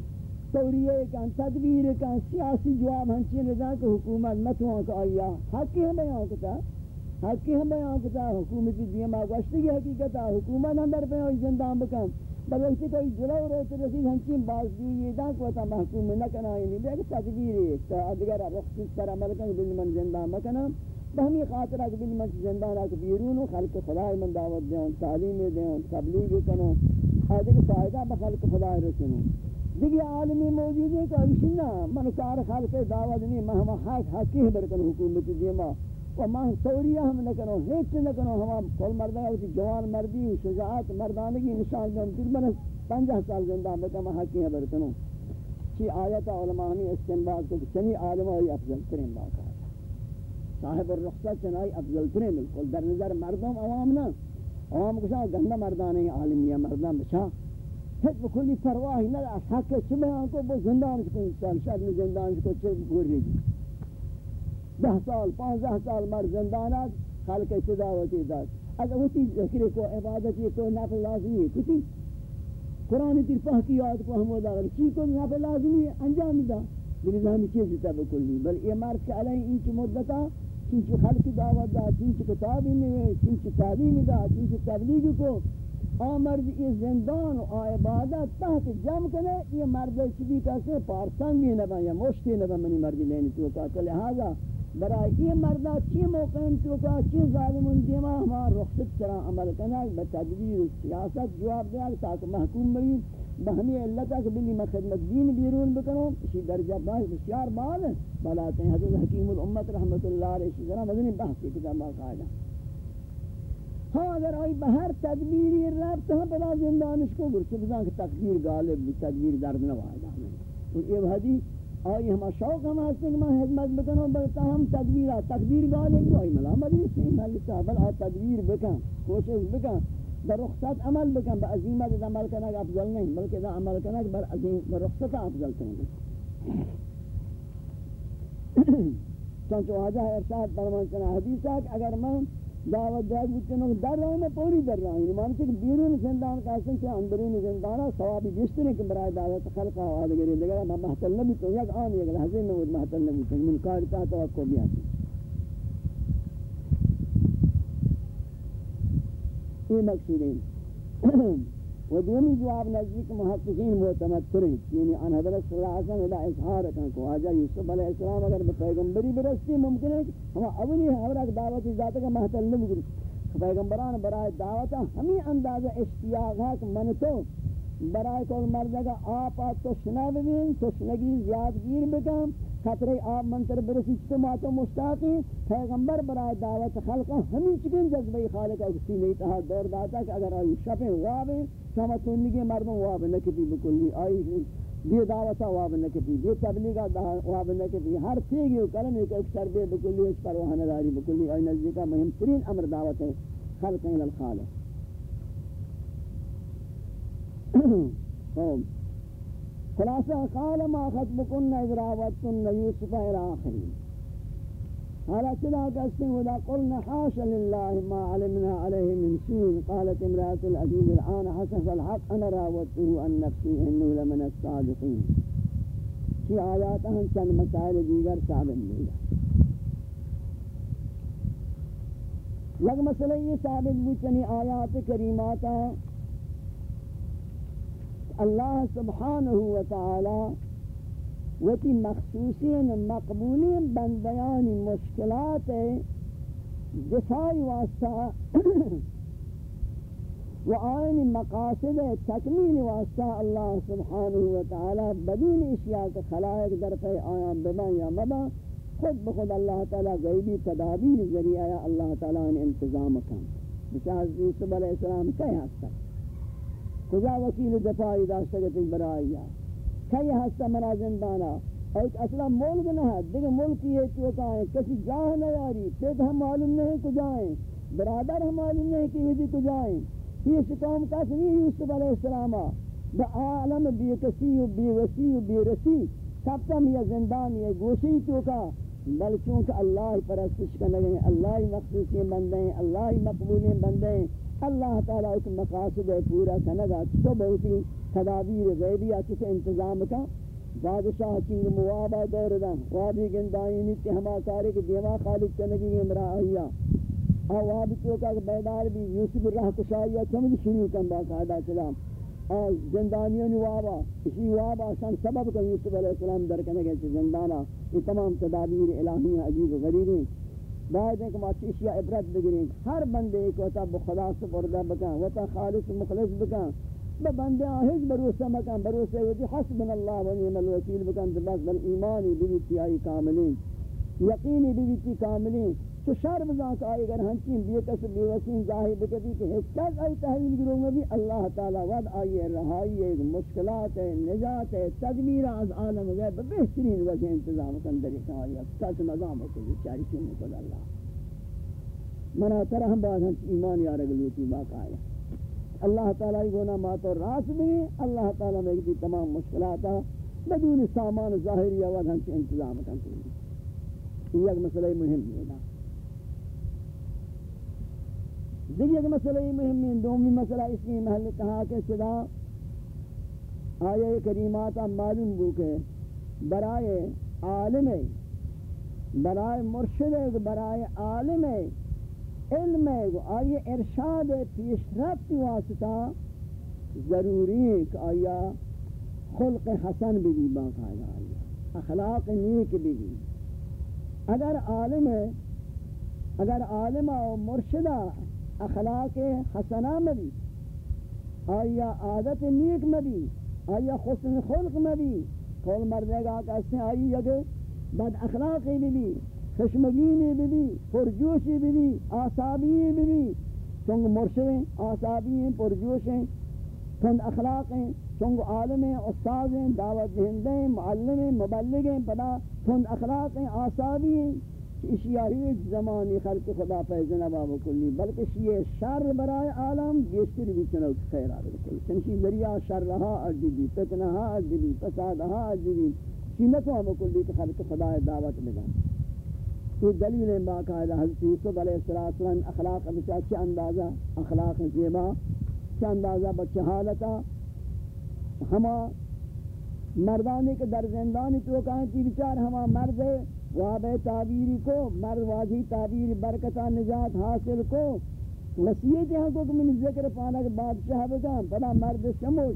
توریہ کن، تدبیر کن، سیاسی جواب ہنچین رضا کہ حکومت متوان کا آیا حقی ہم بیان کتا۔ حقی ہم بیان کتا، حکومتی دیما گوشتگی حقیقتا حکومت اندر پہ ہوئی زندہ بکن۔ بل وقتی کوئی جلو روت رسید ہنچین باز دیوئی دا کہ وطا محکوم نہ کنائی نہیں لیکن تدبیر ہے کہ ادگر رخصی سر عمل کن بل من زندہ مکنا بہمی خاطرہ کہ بل من زندہ راک بیرون خلق خدای من دعوت دیون تعلیم دیون تبلیغ کنو آدھے فائدہ بخلق خدای رسنو دیگه عالمی موجود ہے کہ اشی نا من کار خالق دعوت نہیں میں حق حقی برکن حکومت دیما و میں توریہ ہم نہ کرو، ہیچ نہ کرو، ہم کل مردہ ہے جوان مردی و شجاعت، مردانگی، نشان دیں پھر من پنجہ سال زندہ بکا میں حقی ہے برکنو چی آیت علماء نے استنباد کو چنی عالم ہوئی افضل ترین باقا صاحب الرخصت چنائی افضل ترین، بالکل در نظر مردم عوام نا عوام کشا گندہ مردان عالمیہ مردان بچا ہیچ بکلی پرواہی نہ، حق چھ میں ان کو زندان کو انسان شاید زندان کو چھ گوری۔ دی دہ سال پانزہ سال مر زندانات خالق صداوتی داد اگر ہوتی ذکر کو عبادت یہ کوئی نفع لازمی ہے کتی قرآن تیر پاکیات کو ہم ادا چی کو نفع لازمی ہے انجام دا بلی زہمی چیزی تا بکلی. بل یہ مرد کہ علیہ انچ مدتا چنچ خلق دعوت دا چنچ کتابی نوے چنچ تعلیم دا چنچ تبلیغ کو. آمرد یہ زندان و عبادت تحت جم کنے، یہ مرد چبی کسے پارسنگی نبا یا مشتی نبا منی مردی لینی تو کہ لہذا برای یہ مردہ چی موقع تو چی ظالمون دیما، ہما رخصت سرا عمل کنا بتدبیر سیاست جواب دیا، تاکہ محکوم بئی بہمی علت ہے کہ بلی میں خدمت دین بیرون بکنوں اسی درجہ باہر بسیار بال ہے بلاتے ہیں حضرت حکیم الامت رحمت اللہ علیہ، اسی طرح مدنی بحث کی کتاب باقاعدہ۔ ہاں اگر آئی بہر تدبیری رب تو ہم پدا زندانش کو برچے بزن کہ تقدیر غالب بھی تدبیر درد نوائد ہمیں۔ اور یہ حدی آئی ہما شوق ہم ہستے کہ میں حدمت بکنوں بلتا ہم تدبیرہ، تقدیر غالب بھی آئی۔ ملامت نہیں سے ملی صاحب آئی تدبیر بکن، کوشش بکن در رخصت عمل بکن، با عظیمت عمل کنک افضل نہیں، بلکہ دا عمل کنک بر عظیم بر رخصت افضل تھے چونچہ واجہ ارشاد برمان کنا حدیث ہے اگر میں دعوت جائز داد بچنوں در رہے میں پوری در رہا ہوں مانتے کہ بیرون زندان کا حسن کہ اندرون زندانہ ثوابی جستے کہ برائے دعوت خلق آواز گرے لگا ہم محتل نبی تو یک آن یک لحظے میں وہ محتل نبی تو منکار تا توقع بھی آتی یہ مقصود ہے و دومی جواب نزدیک محققین معتمد یعنی ان حضرت صلی اللہ علیہ وسلم اظہار کن کو آجا یوسف علیہ السلام اگر پیغمبری برستی ممکن ہے کہ ہم اولی حضرت دعوت ذات کا محتل نہ پیغمبران برائے دعوت ہمیں اندازہ اشتیاق ہے کہ من تو برائے کل مردگا آپ آت تو شنا ببین، تو شنگی زیاد گیر بکم خطرے آپ منتر برسی تو ماتو مشتاقی پیغمبر برائے دعوت خلقہ ہمیں چکن جذبی خالق اگسی نہیں تہا دور داتا کہ اگر آئی شپیں وابیں، شما سنگی مردم واب نکتی بکلی، آئی دی دعوتا واب نکتی دی تبلیغا واب نکتی ہر تیگی و کلم ایک اکثر بے بکلی، اس پر وحن داری بکلی، آئی نزدیکا مهم ترین امر دعوت ہے خلقیں للخالق۔ خلاصہ قال ما خطبكن إذ راوتن يوسف إلى آخره. حالا چلا کہتے ہیں ودا قلنا حاشا لله ما علمنا عليه من سوء. قالت امرأة العزيز الآن حسف الحق أنا راوته عن نفسي إنه لمن الصادقين. کی آیات ہم چند مسائل دیگر ثابت دیگا لگ مسئلہ یہ ثابت بوچنی آیات کریمات اللہ سبحانہ وتعالی وتی مخصوصین مقبولین بندیان مشکلات دفاعی واسطہ و آئین مقاصد تکمیل واسطہ اللہ سبحانہ وتعالی بدون اشیاء کے خلائق در پہ آیان ببن یا مبا خود بخود اللہ تعالی غیبی تدابیر ذریعہ اللہ تعالی نے انتظام کن۔ بچہ یوسف علیہ السلام کہہ ہستا؟ کجا وکیل دفاعی داشتگتی برائی کئی ہستا منا زندانا؟ ایک اصلا ملک نہ ہے، دیکھ ملک یہ چوکا ہے، کسی جاہ نہ یاری پیٹ ہم معلوم نہیں کو جائیں برادر ہم معلوم نہیں کہ ویدی کو جائیں یہ سکام کس نہیں یوسف علیہ السلام؟ با عالم، بی کسی و بی وسی و بی رسی سب تم یہ زندان یہ گوشی چوکا بل چونکہ اللہ پرستش کا لگے اللہ مخصوصی بندے ہیں، اللہ مقبولی بندے ہیں۔ اللہ تعالیٰ ایک مقاصد پورا کنگا تو بہتی تدابیر غیبیہ کسی انتظام کا؟ بادشاہ چنگ موابا دور دا وابی گندائی نیتی ہما کاری کی دیما خالق کنگی امرا آئیا آہ وابی چوکا کہ بیدار بھی یوسف رہ کشائیا چمد شروع کن باقاعدہ سلام آہ زندانیوں وابا اسی وابا شان سبب کن یوسف علیہ السلام در کنگے چھ زندانا یہ تمام تدابیر الہی عجیب و غریبی بعد ایک ماچی اشیاء عبرت بگیریں ہر بندے ایک وطا بخدا سپردہ بکن وطا خالص مخلص بکن بندے آہز بروسہ مکان بروسہ ہوتی جی حسبن اللہ و نعم الوکیل بکن بس بل ایمانی بیویتی آئی کاملین، یقینی بیویتی کاملین تو شر بزان کہ آئی اگر ہنچین بیو کس بیوسین ظاہر بکتی کہ حسکت آئی تحویل گروہ میں بھی اللہ تعالی ود آئی رہائی ہے مشکلات ہے، نجات ہے تدمیر از عالم غیب، بہترین وجہ انتظام کن در ایک آئی کس نظام کو چاری چین کو اللہ۔ منا ترہ ہم بعد ہم ایمان یارگ یارگلوتی باقا آیا اللہ تعالیٰ ہی گونا مات اور راس بھی اللہ تعالیٰ میں کی تمام مشکلات بدون سامان ظاہری آواز ہم سے انتظام کرتے ہیں یہ ایک مسئلہ مہم ہے۔ دیکھ ایک مسئلہ مہم ہے دومی مسئلہ اس کی محل کہا کہ صدا آیہ کریمات معلوم بو کہ برائے عالم برائے مرشد برائے عالم علم ہے آئی ارشاد پیشرفت واسطہ ضروری ہے کہ آیا خلق حسن بھی بھی باقاعدہ آیا اخلاق نیک بھی بھی اگر عالم ہے، اگر عالم و مرشدہ اخلاق حسنہ میں بھی آیا عادت نیک میں بھی آیا حسن خلق میں بھی کھول مردے گا کہ اس نے آئی اگر بد اخلاقی بھی بھی خشمگینی بھی پرجوشی بھی آسابی بھی چونگ مرشد آسابی ہیں پرجوش ہیں چند اخلاق ہیں چونگ عالم ہیں استاد ہیں، دعوت دہندے ہیں معلم ہیں، مبلغ ہیں، پدا چند اخلاق ہیں، آسابی ہیں۔ اشیاء ہی زمانی خلق خدا فیضنا باب کلی بلکہ شیئے شر برائے عالم بیشتر بھی چنوک خیر آبی کلی چنشی ذریعہ شر رہا اجدی فتنہا اجدی فسادہا اجدی چینتو ہم کلی کہ خلق خدا دعوت بدن؟ یہ دلیل باقاعدہ حضرت یوسف علیہ السلام اخلاق بچا چھ اندازہ اخلاق زیبا. چھ اندازہ بچہ حالتا؟ ہما مردانی کے در زندانی تو کہاں تھی بچار ہما مرد ہے وہاں تعبیری کو، مرد واضح تعبیر، برکتہ نجات حاصل کو۔ وسیعت یہاں کو کہ من ذکر پانا کے بادشاہ بکن پدا مرد شموش۔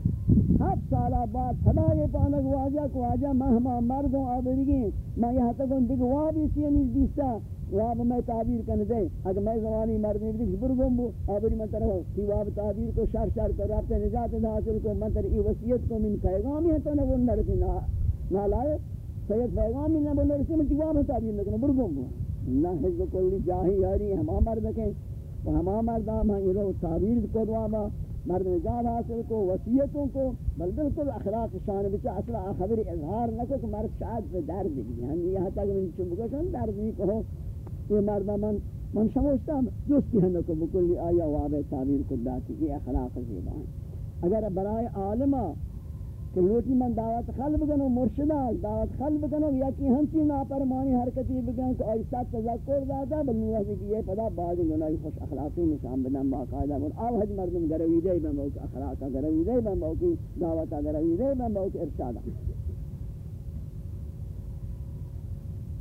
ہفت سالہ بعد پدا یہ پانا کے واجہ کو واجہ مہما مردوں آبرگی میں یہاں تک ان دیکھ وابی سی نیز دیستا واب میں تعبیر کن دے۔ اگر میں زمانی مرد نہیں دیکھ برگم بو آبری من طرح کی واب تعبیر کو شر شر کر رابط نجات حاصل کو من طرح ای وسیعت کو من پیغامی ہے تو نہ وہ نرسی نہ لائے سید پیغامی نہ وہ نرسی من تی واب تعبیر لکن برگم بو نہ حضب کلی جاہی یاری ہم مرد کہیں ہما مردام ہاں یہ تعبیر کو دعا مرد نجات حاصل کو، وصیتوں کو۔ بل بالکل اخلاق شان بچا اصلا خبر اظہار نہ کو کہ مرد شاید پہ درد بھی ہم یہاں تک من چم بکشن درد نہیں کہو۔ یہ مرد من من شموشتا دوستی ہم کو بکلی آیا وابع تعبیر کو داتی، یہ اخلاق زیبان اگر برائے عالمہ کہ لوٹی من دعوت خل بکنو مرشدہ دعوت خل بکنو یا کی ہنچی ناپرمانی حرکتی بکن کہ ایسا تذکر داتا بلنی وحدی کی یہ پدا بعد گناہی خوش اخلاقی نشان بدن باقاعدہ کن آو حج مردم گروی دے بن باوک اخلاقا گروی دے بن باوکی دعوتا گروی دے بن باوک ارشادہ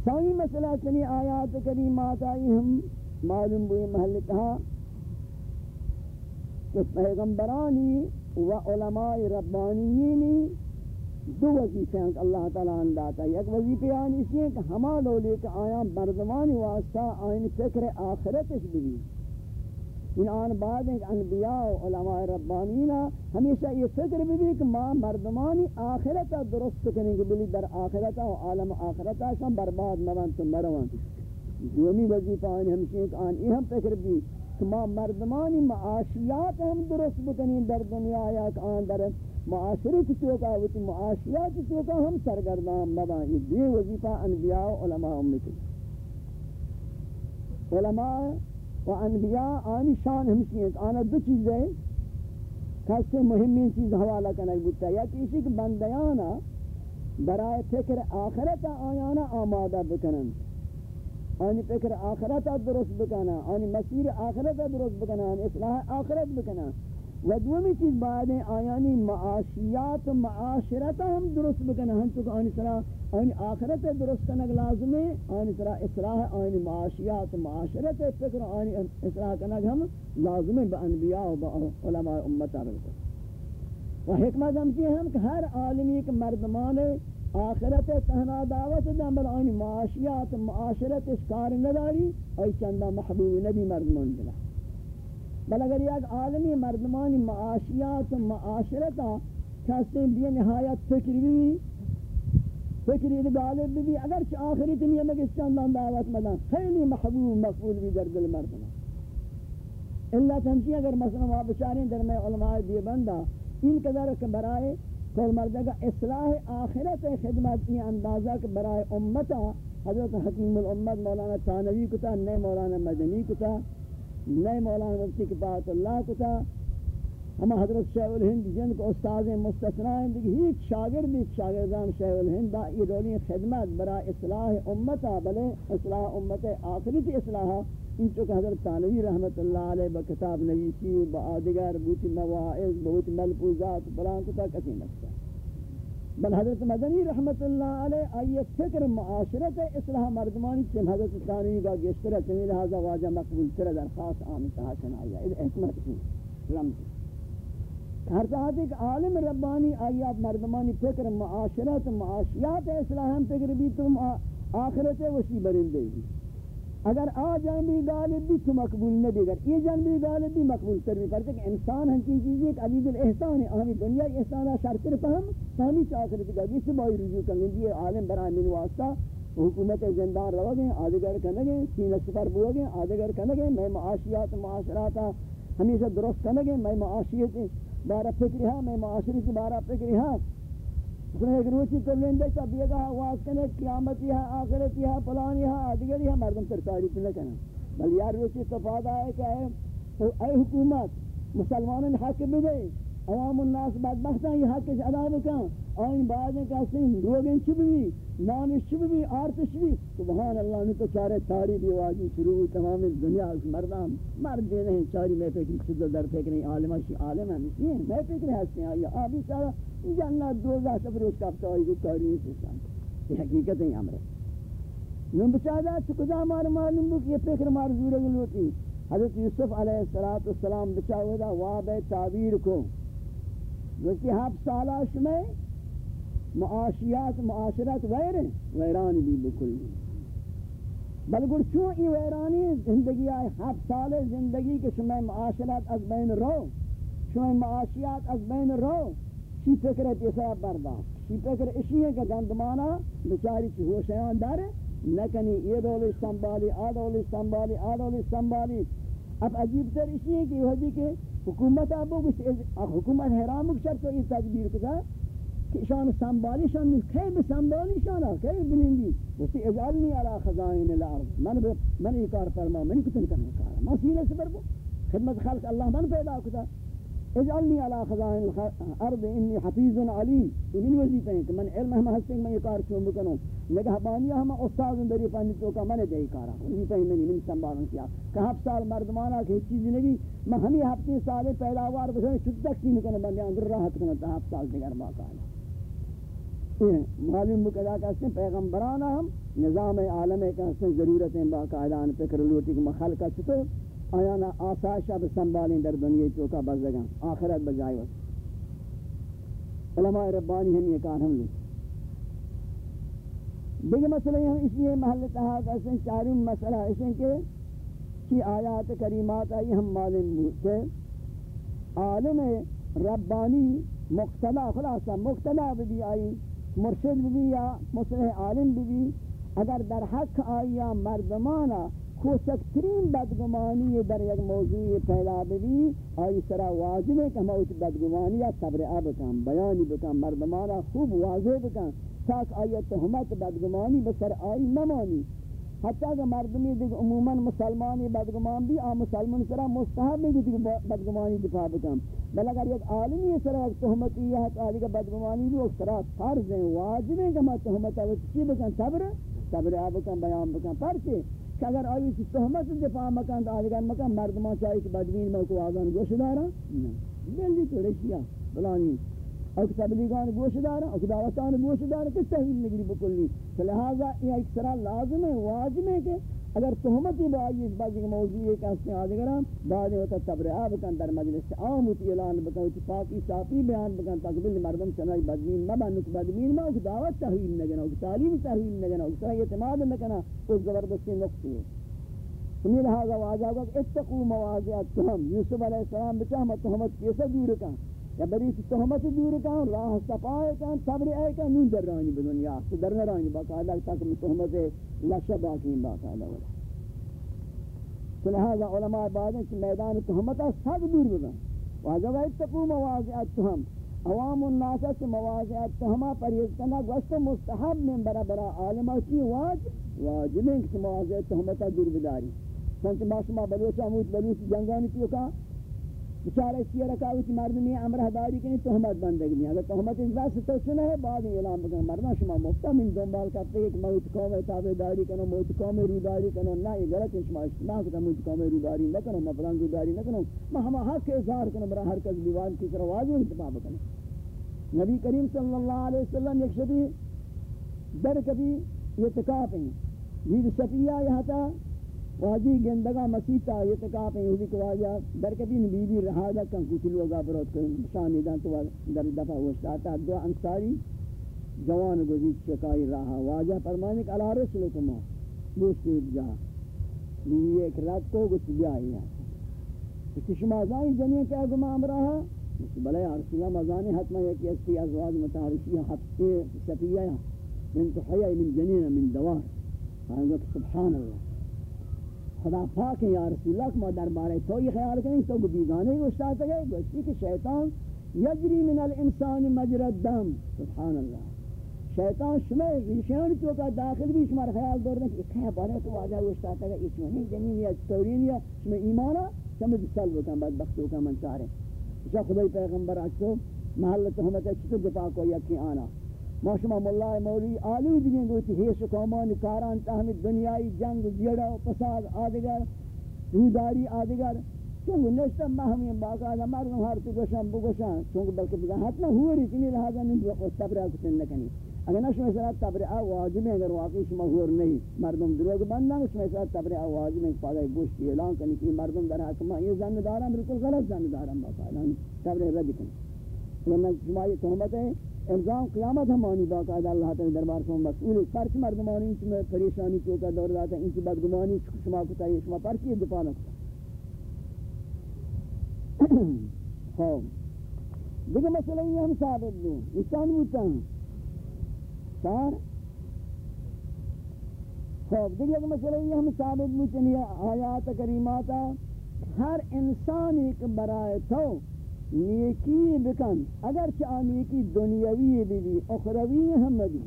سوئی مسئلہ چنی آیات کریمات آئی ہم معلوم بوئی محل کہا کہ پیغمبرانی و علماء ربانیینی دو وظیفے ہیں کہ اللہ تعالیٰ انداتا ہے ایک وظیفے آنی اسی ہیں کہ ہما لولے کہ آیا مردمانی واسطہ آئین فکر آخرتش بھی۔ ان آن بعد ہیں کہ انبیاء و علماء ربانیین ہمیشہ یہ فکر بھی کہ ما مردمانی آخرتا درست کریں گے بلی در آخرتا و عالم آخرتا شان برباد مبن تو مروان۔ دومی وظیفہ آنی ہمیشہ کہ آن یہ ہم فکر بھی ما مردمانی معاشیات ہم درست بکنین در دنیا یا کہ آن در معاشرت توکا ہوتی معاشیات توکا ہم سرگردان مبا یہ دوی وظیفہ انبیاء و علماء امتی علماء و انبیاء آنی شان ہمشی ہیں آنا دو چیزیں کسی مہمین چیز حوالہ کنک بودتا یا کسی کہ بندیانا برای فکر آخرت آیانا آمادہ بکنن. آنی فکر آخرت درست بکنا آنی مسیر آخرت درست بکنا آنی اصلاح آخرت بکنا و دومی چیز بعد آیانی معاشیات و معاشرت ہم درست بکنا ہم چکہ آنی صلاح آنی آخرت درست کنگ لازم ہے آنی صلاح اصلاح، آنی معاشیات و معاشرت فکر، آنی اصلاح کنگ ہم لازم ہے با انبیاء و با علماء امت عرب و حکمت ہم چیئے ہم کہ ہر عالمی ایک مردمان آخرت تہنا دعوت دن، بل آنی معاشیات، معاشرت اس کار نداری، ای چندہ محبوب نبی مردمان دلہ بل اگر یک عالمی مردمانی معاشیات معاشرتا کسی بھی نہایت فکری بھی، فکری غالب بھی اگر چھ آخری تنیا میں کس چندان دعوت مدن، خیلی محبوب، مقبول بھی در دل مردمان. اللہ تنچی اگر مثلا وہاں بچاریں در میں علماء دیے بندہ ان قدر کہ برائے کل مردہ کا اصلاح آخرت خدمت یہ اندازہ کہ برائے امتا حضرت حکیم الامت، مولانا تانوی کتا، نئے مولانا مدنی کتا، نئے مولانا مفتی کی بات اللہ کو تھا ہم حضرت شیخ الہند جن کو استاذ مستثنا ہیں دیکھ ہیچ شاگرد بھی شاگردان شیخ الہند یہ دولی خدمت برا اصلاح امتا بلے اصلاح امت آخری تی اصلاح ان چکہ حضرت تانوی رحمت اللہ علیہ با بکتاب نویسی با آدگر بوتی مواعظ بوتی ملپوزات بلان کتا کسی نکتا. بل حضرت مدنی رحمت اللہ علیہ آئیے فکر معاشرت اصلاح مردمانی چم حضرت ثانوی کا گشترہ چمی لہذا واجہ مقبول تر درخواست آمتہ چنائی ہے حکمت کی رمز ہر ساتھ ایک عالم ربانی آئیات مردمانی فکر معاشرت، معاشیات اصلاح ہم فکر بھی تم آخرت وشی برندے گی اگر آ جانبی غالب بھی تو مقبول نہ دے دیگر یہ جانبی غالب بھی مقبول تر بھی پڑھتے کہ انسان ہم کی چیزی ایک عزیز الاحسان ہے ہمیں دنیا احسان شرطر پہم فہمی چاکر دیگر جس سے بائی رجوع کرنے دیئے عالم برای من واسطہ حکومت زندان رو گئے، آدھگر کنگے سینہ سفر بو گئے، آدھگر کنگے میں معاشیات معاشراتا ہمیشہ درست کنگے میں معاشیت بارہ فکری ہاں میں معاشری سے بارہ فکری ہاں اس نے ایک روچی تو لیندے چا بیگا آواز کنے قیامتی ہے، آخرتی ہے پلانی ہے آدھگری ہے، مردم تر تعریف نہ کنا بل یار روچی تو ہے کہ اے حکومت، مسلمانوں حق بھی بدے عوام الناس بدبخت ہیں یہ حق اس ادا بکن آئین بعد ہیں کہتے ہیں روگیں چھ بھی نانش چھ بھی آرتش بھی سبحان اللہ نے تو چارے تاری بھی واجی شروع تمام دنیا اس مردان مرد بھی نہیں، چاری میں فکر خود در فکر نہیں عالمہ شی عالم ہے نہیں، میں فکر ہستے ہیں آیا آبی سارا جنت دوزہ سفر اس کفتا ہوئی جو کاری سے شان یہ حقیقت ہے امرے نم بچادا چکدا مار معلوم بو کہ یہ فکر مار زورے گلوتی۔ حضرت یوسف علیہ السلام بچاوے دا واب تعبیر کو۔ وقتی ہفت سالاش میں معاشیات، معاشرت ویر ویران بھی بکلی۔ بلکہ چون ای ویرانی زندگی آئے ہفت سال زندگی کے شمع معاشرت از بین رو، شمع معاشیات از بین رو، شی فکر پیسا برداشت شی فکر اسی ہے کہ گندمانا بچاری چی ہوشیان دارے نکنی یہ دول استنبالی، آ دول استنبالی، آ دول استنبالی۔ اب عجیب تر اسی ہے کہ یہ کہ حکومت ابو گوش حکومت حرام شرط این تدبیر کدا کہ شان سنبالی شان کی به سنبالی شان کی بلندی وسی اجعلنی علی خزائن الارض. من ب... من یہ کار فرما، من کتن کرنے کار ما سینے سے بربو خدمت خلق اللہ من پیدا کدا اجعلنی علی خزائن الارض، انی حفیظ علیم. یہ من وظیفہ ہے کہ من علم ہم ہستے میں یہ کار کیوں بکنوں نگہ نگہبانی ہم استاد اندری پانی تو کا من دے کارا. وظیفہ ہی منی، من سنبھالن کیا. کہ ہفت سال مردمانہ کہ چیز نہیں میں ہمیں ہفتے سال پیداوار بسے شد تک سی نکنے بندے اندر راحت کرنا تھا ہفت سال دیگر باقا ہے معلوم مقدہ کہتے ہیں پیغمبرانہ ہم، نظام عالم کہتے ہیں ضرورتیں باقاعدہ فکر لوٹی کہ مخلقہ چھتو آیانا آسائشہ بسنبالیں در دنیا چوکا بزدگاں آخرت بجائے وقت علماء ربانی ہم یہ کار ہم لیں دیکھ مسئلہ ہم اس لیے محل تحاق ایسے چاروں مسئلہ ایسے کہ کی آیات کریمات آئی ہم معلوم کہ عالم ربانی مقتدا خلاصہ مقتدا بھی آئی، مرشد بھی یا مصلح عالم بھی. اگر در حق آئی یا مردمانا کوچکترین بدگمانی در یک موضوع پیدا بھی آئی سرا واضح ہے کہ ہم اس بدگمانی یا تبرعہ بکن بیانی بکن مردمانا خوب واضح بکن تاک آئی تہمت بدگمانی بسر آئی نمانی. حتی کہ مردمی دیکھ عموماً مسلمانی بدگمان بھی آ مسلمان سرا مستحب نہیں کہ بدگمانی دفاع بکن بل اگر یک عالمی سرا ایک تہمتی ہے تو آئی کہ بدگمانی بھی، اس سرا فرض ہیں، واجب ہیں کہ ہم تہمت چی بکن تبر تبرعہ بکن بیان بکن پرچے کہ اگر آئی کی تہمت دفاع مکان تو آدھگر مکان مردمان چاہی کہ بدبین موکو آزان گوش دارا؟ بلی تو رشیا بلانی۔ اک تبلیغان گوش دارا اک دعوتان گوش دارا کس تحویل نگری بکلی؟ لہذا یہ ایک طرح لازم ہے واجب ہے کہ اگر تہمتی با آئی اس بازی کے موضوع ہے کہ اس نے آدھگران بعد ہوتا تبرعہ بکن در مجلس عام ہوتی اعلان بکن ہوتی پاکی صافی بیان بکن تاکہ مردم چنائی بدبین مبن نک بدبین ما اک دعوت تحویل نگنا اک تعلیم تحویل نگنا اک طرح اعتماد نکنا اس زبردستی نقصی ہے۔ سمی لہذا واجہ کہ اتقو مواضعات تہم، یوسف علیہ السلام بچہ ہم تہمت کیسا دور کن؟ یا بری تہمت دور کن راہ صفائے کن صبر اے کن، نون در رانی بدنیا تو در رانی باقاعدہ تک تہمت لشا باقی باقاعدہ ولا لہذا علماء بعد کہ میدان تہمت سب دور بدن. واجب ہے تقوم مواضع تہم عوام الناس سے مواضع تہمہ پرہیز کرنا گوشت مستحب من برا برا عالمہ کی واجب. واجب ہے کہ مواضع تہمت دور بداری. سنچ ماشما بلوچ اموت بلوچ جنگانی کیوں کہا بچارہ اس یہ رکھا ہوئی مردمی امرہ داری کنی تہمت بندگی نہیں۔ اگر تہمت اس بات سے تو سنا ہے، بعد اعلان بکن۔ مردہ شما مفتا من دنبال کرتے ہیں کہ موت قوم تابع داری کنو، موت قوم رو داری کنو۔ نا یہ غلط شما اجتماع کتا موت قوم رو داری نہ کنو میں فلان رو داری نہ کنو میں ہما حق کے اظہار کنو، برا ہر کس دیوان کی طرح واضح انتفاع بکنو نبی کریم صلی اللہ علیہ وسلم ایک شبی در کبھی یہ تکاپ ہیں۔ یہ صفیہ یہاں تھا واجی گندگا مسیطا یہ تکاپ ہیں، یہودی کو واجہ، برکتی نبی بھی رہا جا کن کچھ لوگا بروت کن شانی دان تو در دفع ہوشتا تا دو انصاری جوان گزید چکائی رہا۔ واجہ فرمانے کہ اللہ رسولکم بوشتی جا۔ بیوی ایک رات کو گچ بیا ہی ہے کسی شما زائن جنین کہ اگما امراہا بلے رسول اللہ مزانی حتما یکی استی ازواج متحرشی حفظی سفیہ من تحیی من جنین من دوار سبحان اللہ۔ خدا پاک یا رسول اللہ کہ دربارے تو یہ خیال کریں، تو بیگانے گوشتا تھا گئے گوشتی کہ شیطان یجری من الانسان مجرد دم سبحان اللہ۔ شیطان شما ریشان تو کا داخل بھی شما خیال دور نہیں کہ کہ بارے تو واجہ گوشتا تھا کہ اس میں جنین یا تورین یا شما ایمانا شما بسل بکن بعد بدبختوں کا منصار ہے۔ خدای پیغمبر اچھو محل تہمت اچھو دفاع کو یکی آنا۔ ما شما مولای مولی آلو دیگیں گوتی حیث قومان کاران تحمید دنیای جنگ زیڑا و پساد آدگر، روداری آدگر. چونکہ نشتا محمین باقا دا مردم ہر تو گوشن بگوشن چونکہ بلکہ بگا حتما ہوری کنی لہذا نہیں تبرع کتن نکنی. اگر نشما سرا تبرع واجب ہے اگر واقعی شما ہور نہیں مردم دروگ بندن شما سرا تبرع واجب ہے پادای گوشتی اعلان کنی کہ مردم در حکمہ یہ زن دارم بالکل غلط زن دارم باقا تبرع رد کنی اگر شما یہ تحمت ہے الزام قیامت ہمانی باقاعدہ اللہ تعالی دربار سے مسئول پرچ مردمانی انچ میں پریشانی تو کا دور داتا ان کی بدگمانی شما کو تائی شما پرچی دفاع نہ ہاں دیکھیں مسئلہ یہ ہم ثابت دوں انسان بوتا ہوں سار خوب دیکھیں کہ مسئلہ یہ ہم ثابت دوں چنی آیات کریماتا ہر انسان ایک برائے تو نیکی بکن. اگر چاہ نیکی دنیاوی بھی بھی اخروی ہم بھی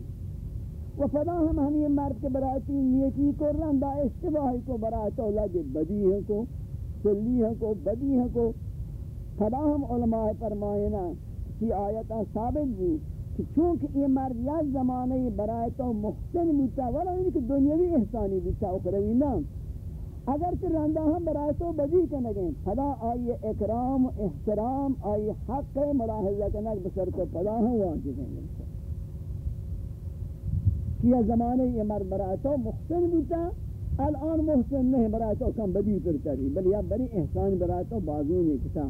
و فدا ہم ہمیں مرد کے براتی نیکی کو رندہ اشتباہی کو برایتو لگے بدی ہیں کو، سلی ہیں کو، بدی ہیں کو. فدا ہم علماء فرمائنا کی آیتا ثابت بھی کہ چونکہ یہ مرد یا زمانے برایتو محسن بوتا ولا انہی دنیاوی احسانی بوتا اخروی نام اگر کہ رندہ ہم برای تو بجی بدی کنگیں پدا آئی اکرام احترام، آئی حق ملاحظہ کنگ بسر تو پدا ہوں ہم واجب ہیں۔ کیا زمانے یہ مرد برای تو محسن بوتا الان محسن نہیں برای تو کم بدی پر تری بل یا بری احسان برای تو بازو نہیں کتا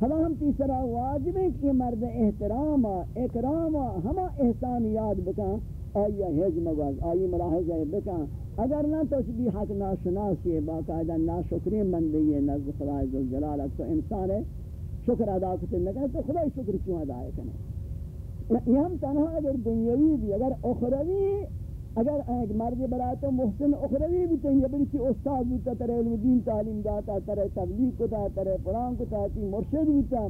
پدا ہم تیسرا واجب ہے کہ مرد احترام اکرام ہما احسان یاد بکا۔ آئی حج مگوز آئی ملاحظہ بکا، اگر نہ تو بھی حق ناشناسی ہے، باقاعدہ ناشکری مندی ہے، نزد خدا عزوجلال تو انسان ہے، شکر ادا کرتے نہ کرے تو خدا شکر کیوں ادا کرے یہ ہم تنہا اگر دنیاوی بھی، اگر اخروی، اگر ایک مرد برای تو محسن اخروی بھی تین یہ بڑی استاد بھی تا ترے علم دین تعلیم داتا، ترے تبلیغ کتا، ترے قرآن کتا تی مرشد بھی تا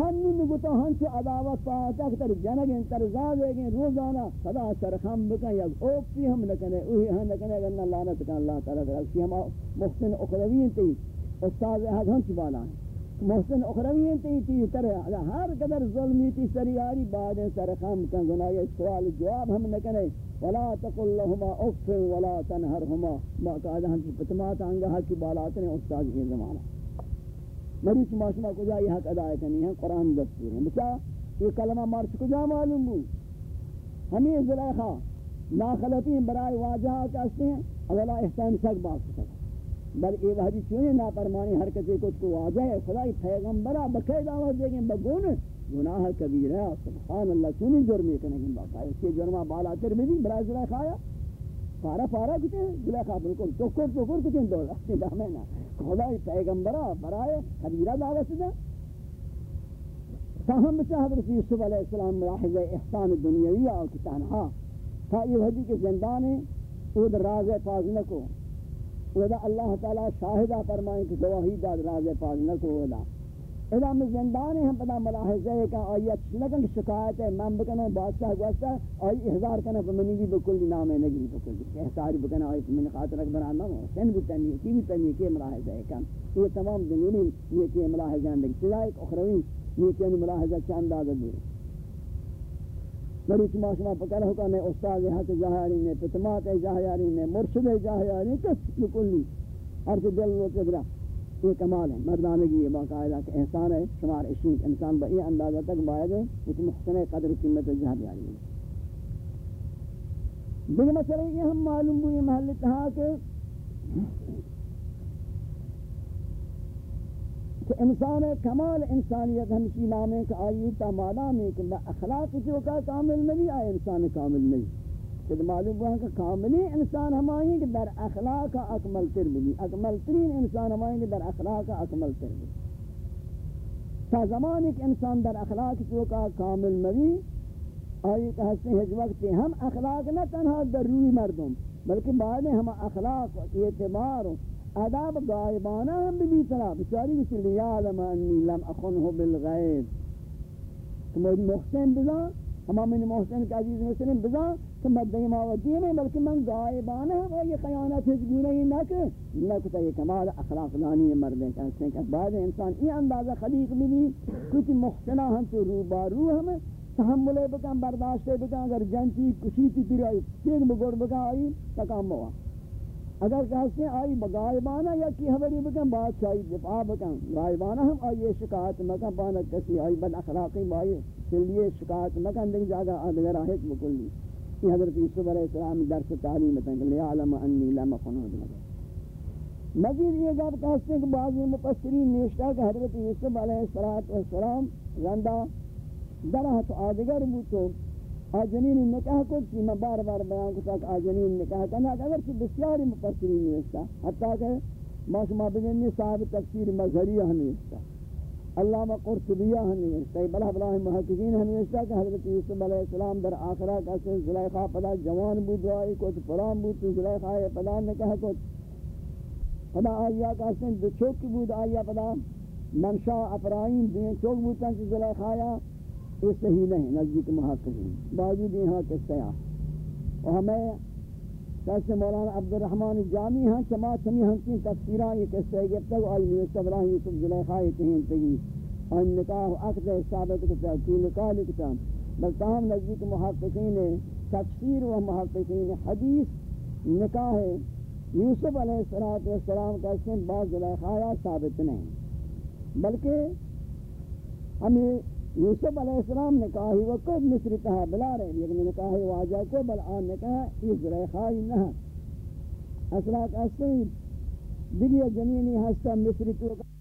ہنو نگتا ہنچ عداوت پاہتا کہ تر جنگیں تر زادگیں روزانہ صدا سرخم بکن یا اوپی ہم نکنے، اوہی ہم نکنے، اگر اللہ لعنت کن اللہ تعالیٰ رکھتی ہم محسن اخروی تی استاد حج ہنچ بالا ہیں محسن اخروی تی تی ترے ہر قدر ظلمی تی سریاری بعد سر خام کن، گناہ سوال جواب ہم نکنے۔ ولا تقل لهما اف ولا تنهرهما۔ ما قاعدہ ہم پتمات انگا حق بالات نے استاد کے زمانہ۔ مریچ ماشما کو جا یہ حق ادا کرنی ہے قرآن دستور. ہے بچا یہ کلمہ مارچ کو جا معلوم ہو ہمیں زلیخا. ناخلطی برائے واجہہ کہتے ہیں اولا احسان سک بات سکتا بل یہ وحدی چونے نافرمانی ہر کسی کو کو واجہ ہے خدای پیغمبرہ بکے دعوت دے گئے بگون گناہ کبیر ہے سبحان اللہ چونے جرمی کرنے گئے باقا ہے اس کے جرمہ بالا تر بھی نہیں برای زلہ کھایا پارا پارا کتے زلہ کھا بلکل چکر چکر کتے دولا دامے نا۔ خدای پیغمبرہ برای کبیرہ دعوت دے۔ فهم بچہ حضرت یوسف علیہ السلام ملاحظہ احسان دنیاوی آو کتانہا تا یہ وحدی کے زندانے او در راز پازنکو ودا اللہ تعالی شاہدہ فرمائیں کہ گواہی داد راز پاک کو ودا ادا میں زندان ہم پتہ ملاحظہ ہے کہ آیت لگن شکایت ہے، من بکنے بادشاہ گوشتا آئی احضار کنا فمنی بھی بکل نام ہے نگری بکل احضار بکنا آئی فمنی خاطر اکبر آنا حسین بھی تنی کی بھی تنی کے ملاحظہ ہے کم۔ یہ تمام دنیونی یہ کہ ملاحظہ ہیں۔ لیکن سزا ایک اخروی یہ کہ ملاحظہ چاند آدھا دور مریچ ماشما پکر ہوتا میں استاد حق ظاہری نے پتمات ظاہری نے مرشد ظاہری کس کلی۔ ہر سے دل وہ قدرہ۔ یہ کمال ہے، مردانگی یہ باقاعدہ کہ احسان ہے، شمار اشیق انسان با یہ اندازہ تک باید ہے وہ محسن قدر قیمت ظاہری ہے۔ دیکھ مسئلہ یہ ہم معلوم ہوئی محل تہا کہ کہ انسان کمال انسانیت ہمشی نامے کہ آئی تا مالا میں کہ اخلاق جو کا کامل نہیں، آئے انسان کامل نہیں۔ کہ معلوم ہوا کہ کاملی انسان ہمائیں کہ در اخلاق اکمل تر بھی اکمل ترین انسان ہمائیں کہ در اخلاق اکمل تر بھی تا زمان ایک انسان در اخلاق جو کا کامل نبی آئی کہ ہستے ہیں وقت ہم اخلاق نہ تنہا در روی مردم، بلکہ بعد ہم اخلاق اعتبار اداب غائبانہ ہم بھی طرح بچاری کسی لیعلم انی لم اخنہ بالغیب۔ تو محسن بزا ہما من محسن کا عزیز مسلم بزا کہ تو مدنی ماوتی میں بلکہ من غائبانہ ہم یہ خیانت ہج گونا ہی نہ کہ نہ کتا یہ کمال اخلاق لانی مردیں کہتے ہیں کہ بعد انسان یہ اندازہ خلیق بھی نہیں کچھ محسنہ ہم تو روبارو ہمیں تحملے بکن برداشتے بکن، اگر جنچی کشی تی تیری آئی تیگ بگوڑ بکن آئی تکام ہوا اگر کہتے ہیں آئی غائبانہ یا کی حبری بکن بات بادشاہی دفاع بکن. غائبانہ ہم آئی شکایت مکن پانا کسی آئی بد اخلاقی بائی چلیے شکایت مکن دیں جاگا آدھگر آہت بکلی یہ حضرت یوسف علیہ السلام درس تعلیم تنگ لیعلم انی لم خنود لگا مزید یہ جب کہتے ہیں کہ بعضی مفسرین نیشتہ کہ حضرت یوسف علیہ السلام رندہ درہ تو آدھگر بوتو آجنین نکاح کو کی میں بار بار بیان کو تک آجنین نکاح کرنا اگر کہ بسیاری مفسرین نیستا حتیٰ کہ ما شما بجنی صاحب تفسیر مظہریہ ہمیشتا علامہ قرطبیہ ہمیشتا بلا بلا محققین ہمیشتا کہ حضرت یوسف علیہ السلام در آخرہ کا سے زلیخہ پدا جوان بود، دعائی کچھ پرام بود، تو زلیخہ پدا نکاح کچھ پدا آیا کا سے دو چوک بود آیا پدا منشا افرائیم دین چوک بودتا کہ زلیخہ یہ صحیح نہیں، نزدیک محققین۔ باوجود یہاں کے سیاح اور ہمیں کیسے مولانا عبدالرحمن جامی ہیں چما چمی ہم کی تفسیران یہ کہتے ہیں کہ آئی نیوست ابراہیم یوسف زلیخہ یہ کہیں تگی ان نکاح عقد ثابت کتا کی نکاح لکتا بل تاہم نزدیک محققین تفسیر و محققین حدیث نکاح یوسف علیہ السلام کا اسم بعض زلیخہ ثابت نہیں۔ بلکہ ہمیں یوسف علیہ السلام نے کہا ہی وقت مصر تہا بلا رہے لیکن نے کہا ہی واجہ کو، بل آن نے کہا اس ریخائی نہ۔ اصلاح اصلاق اسیں دیگی جنینی ہستا مصر تو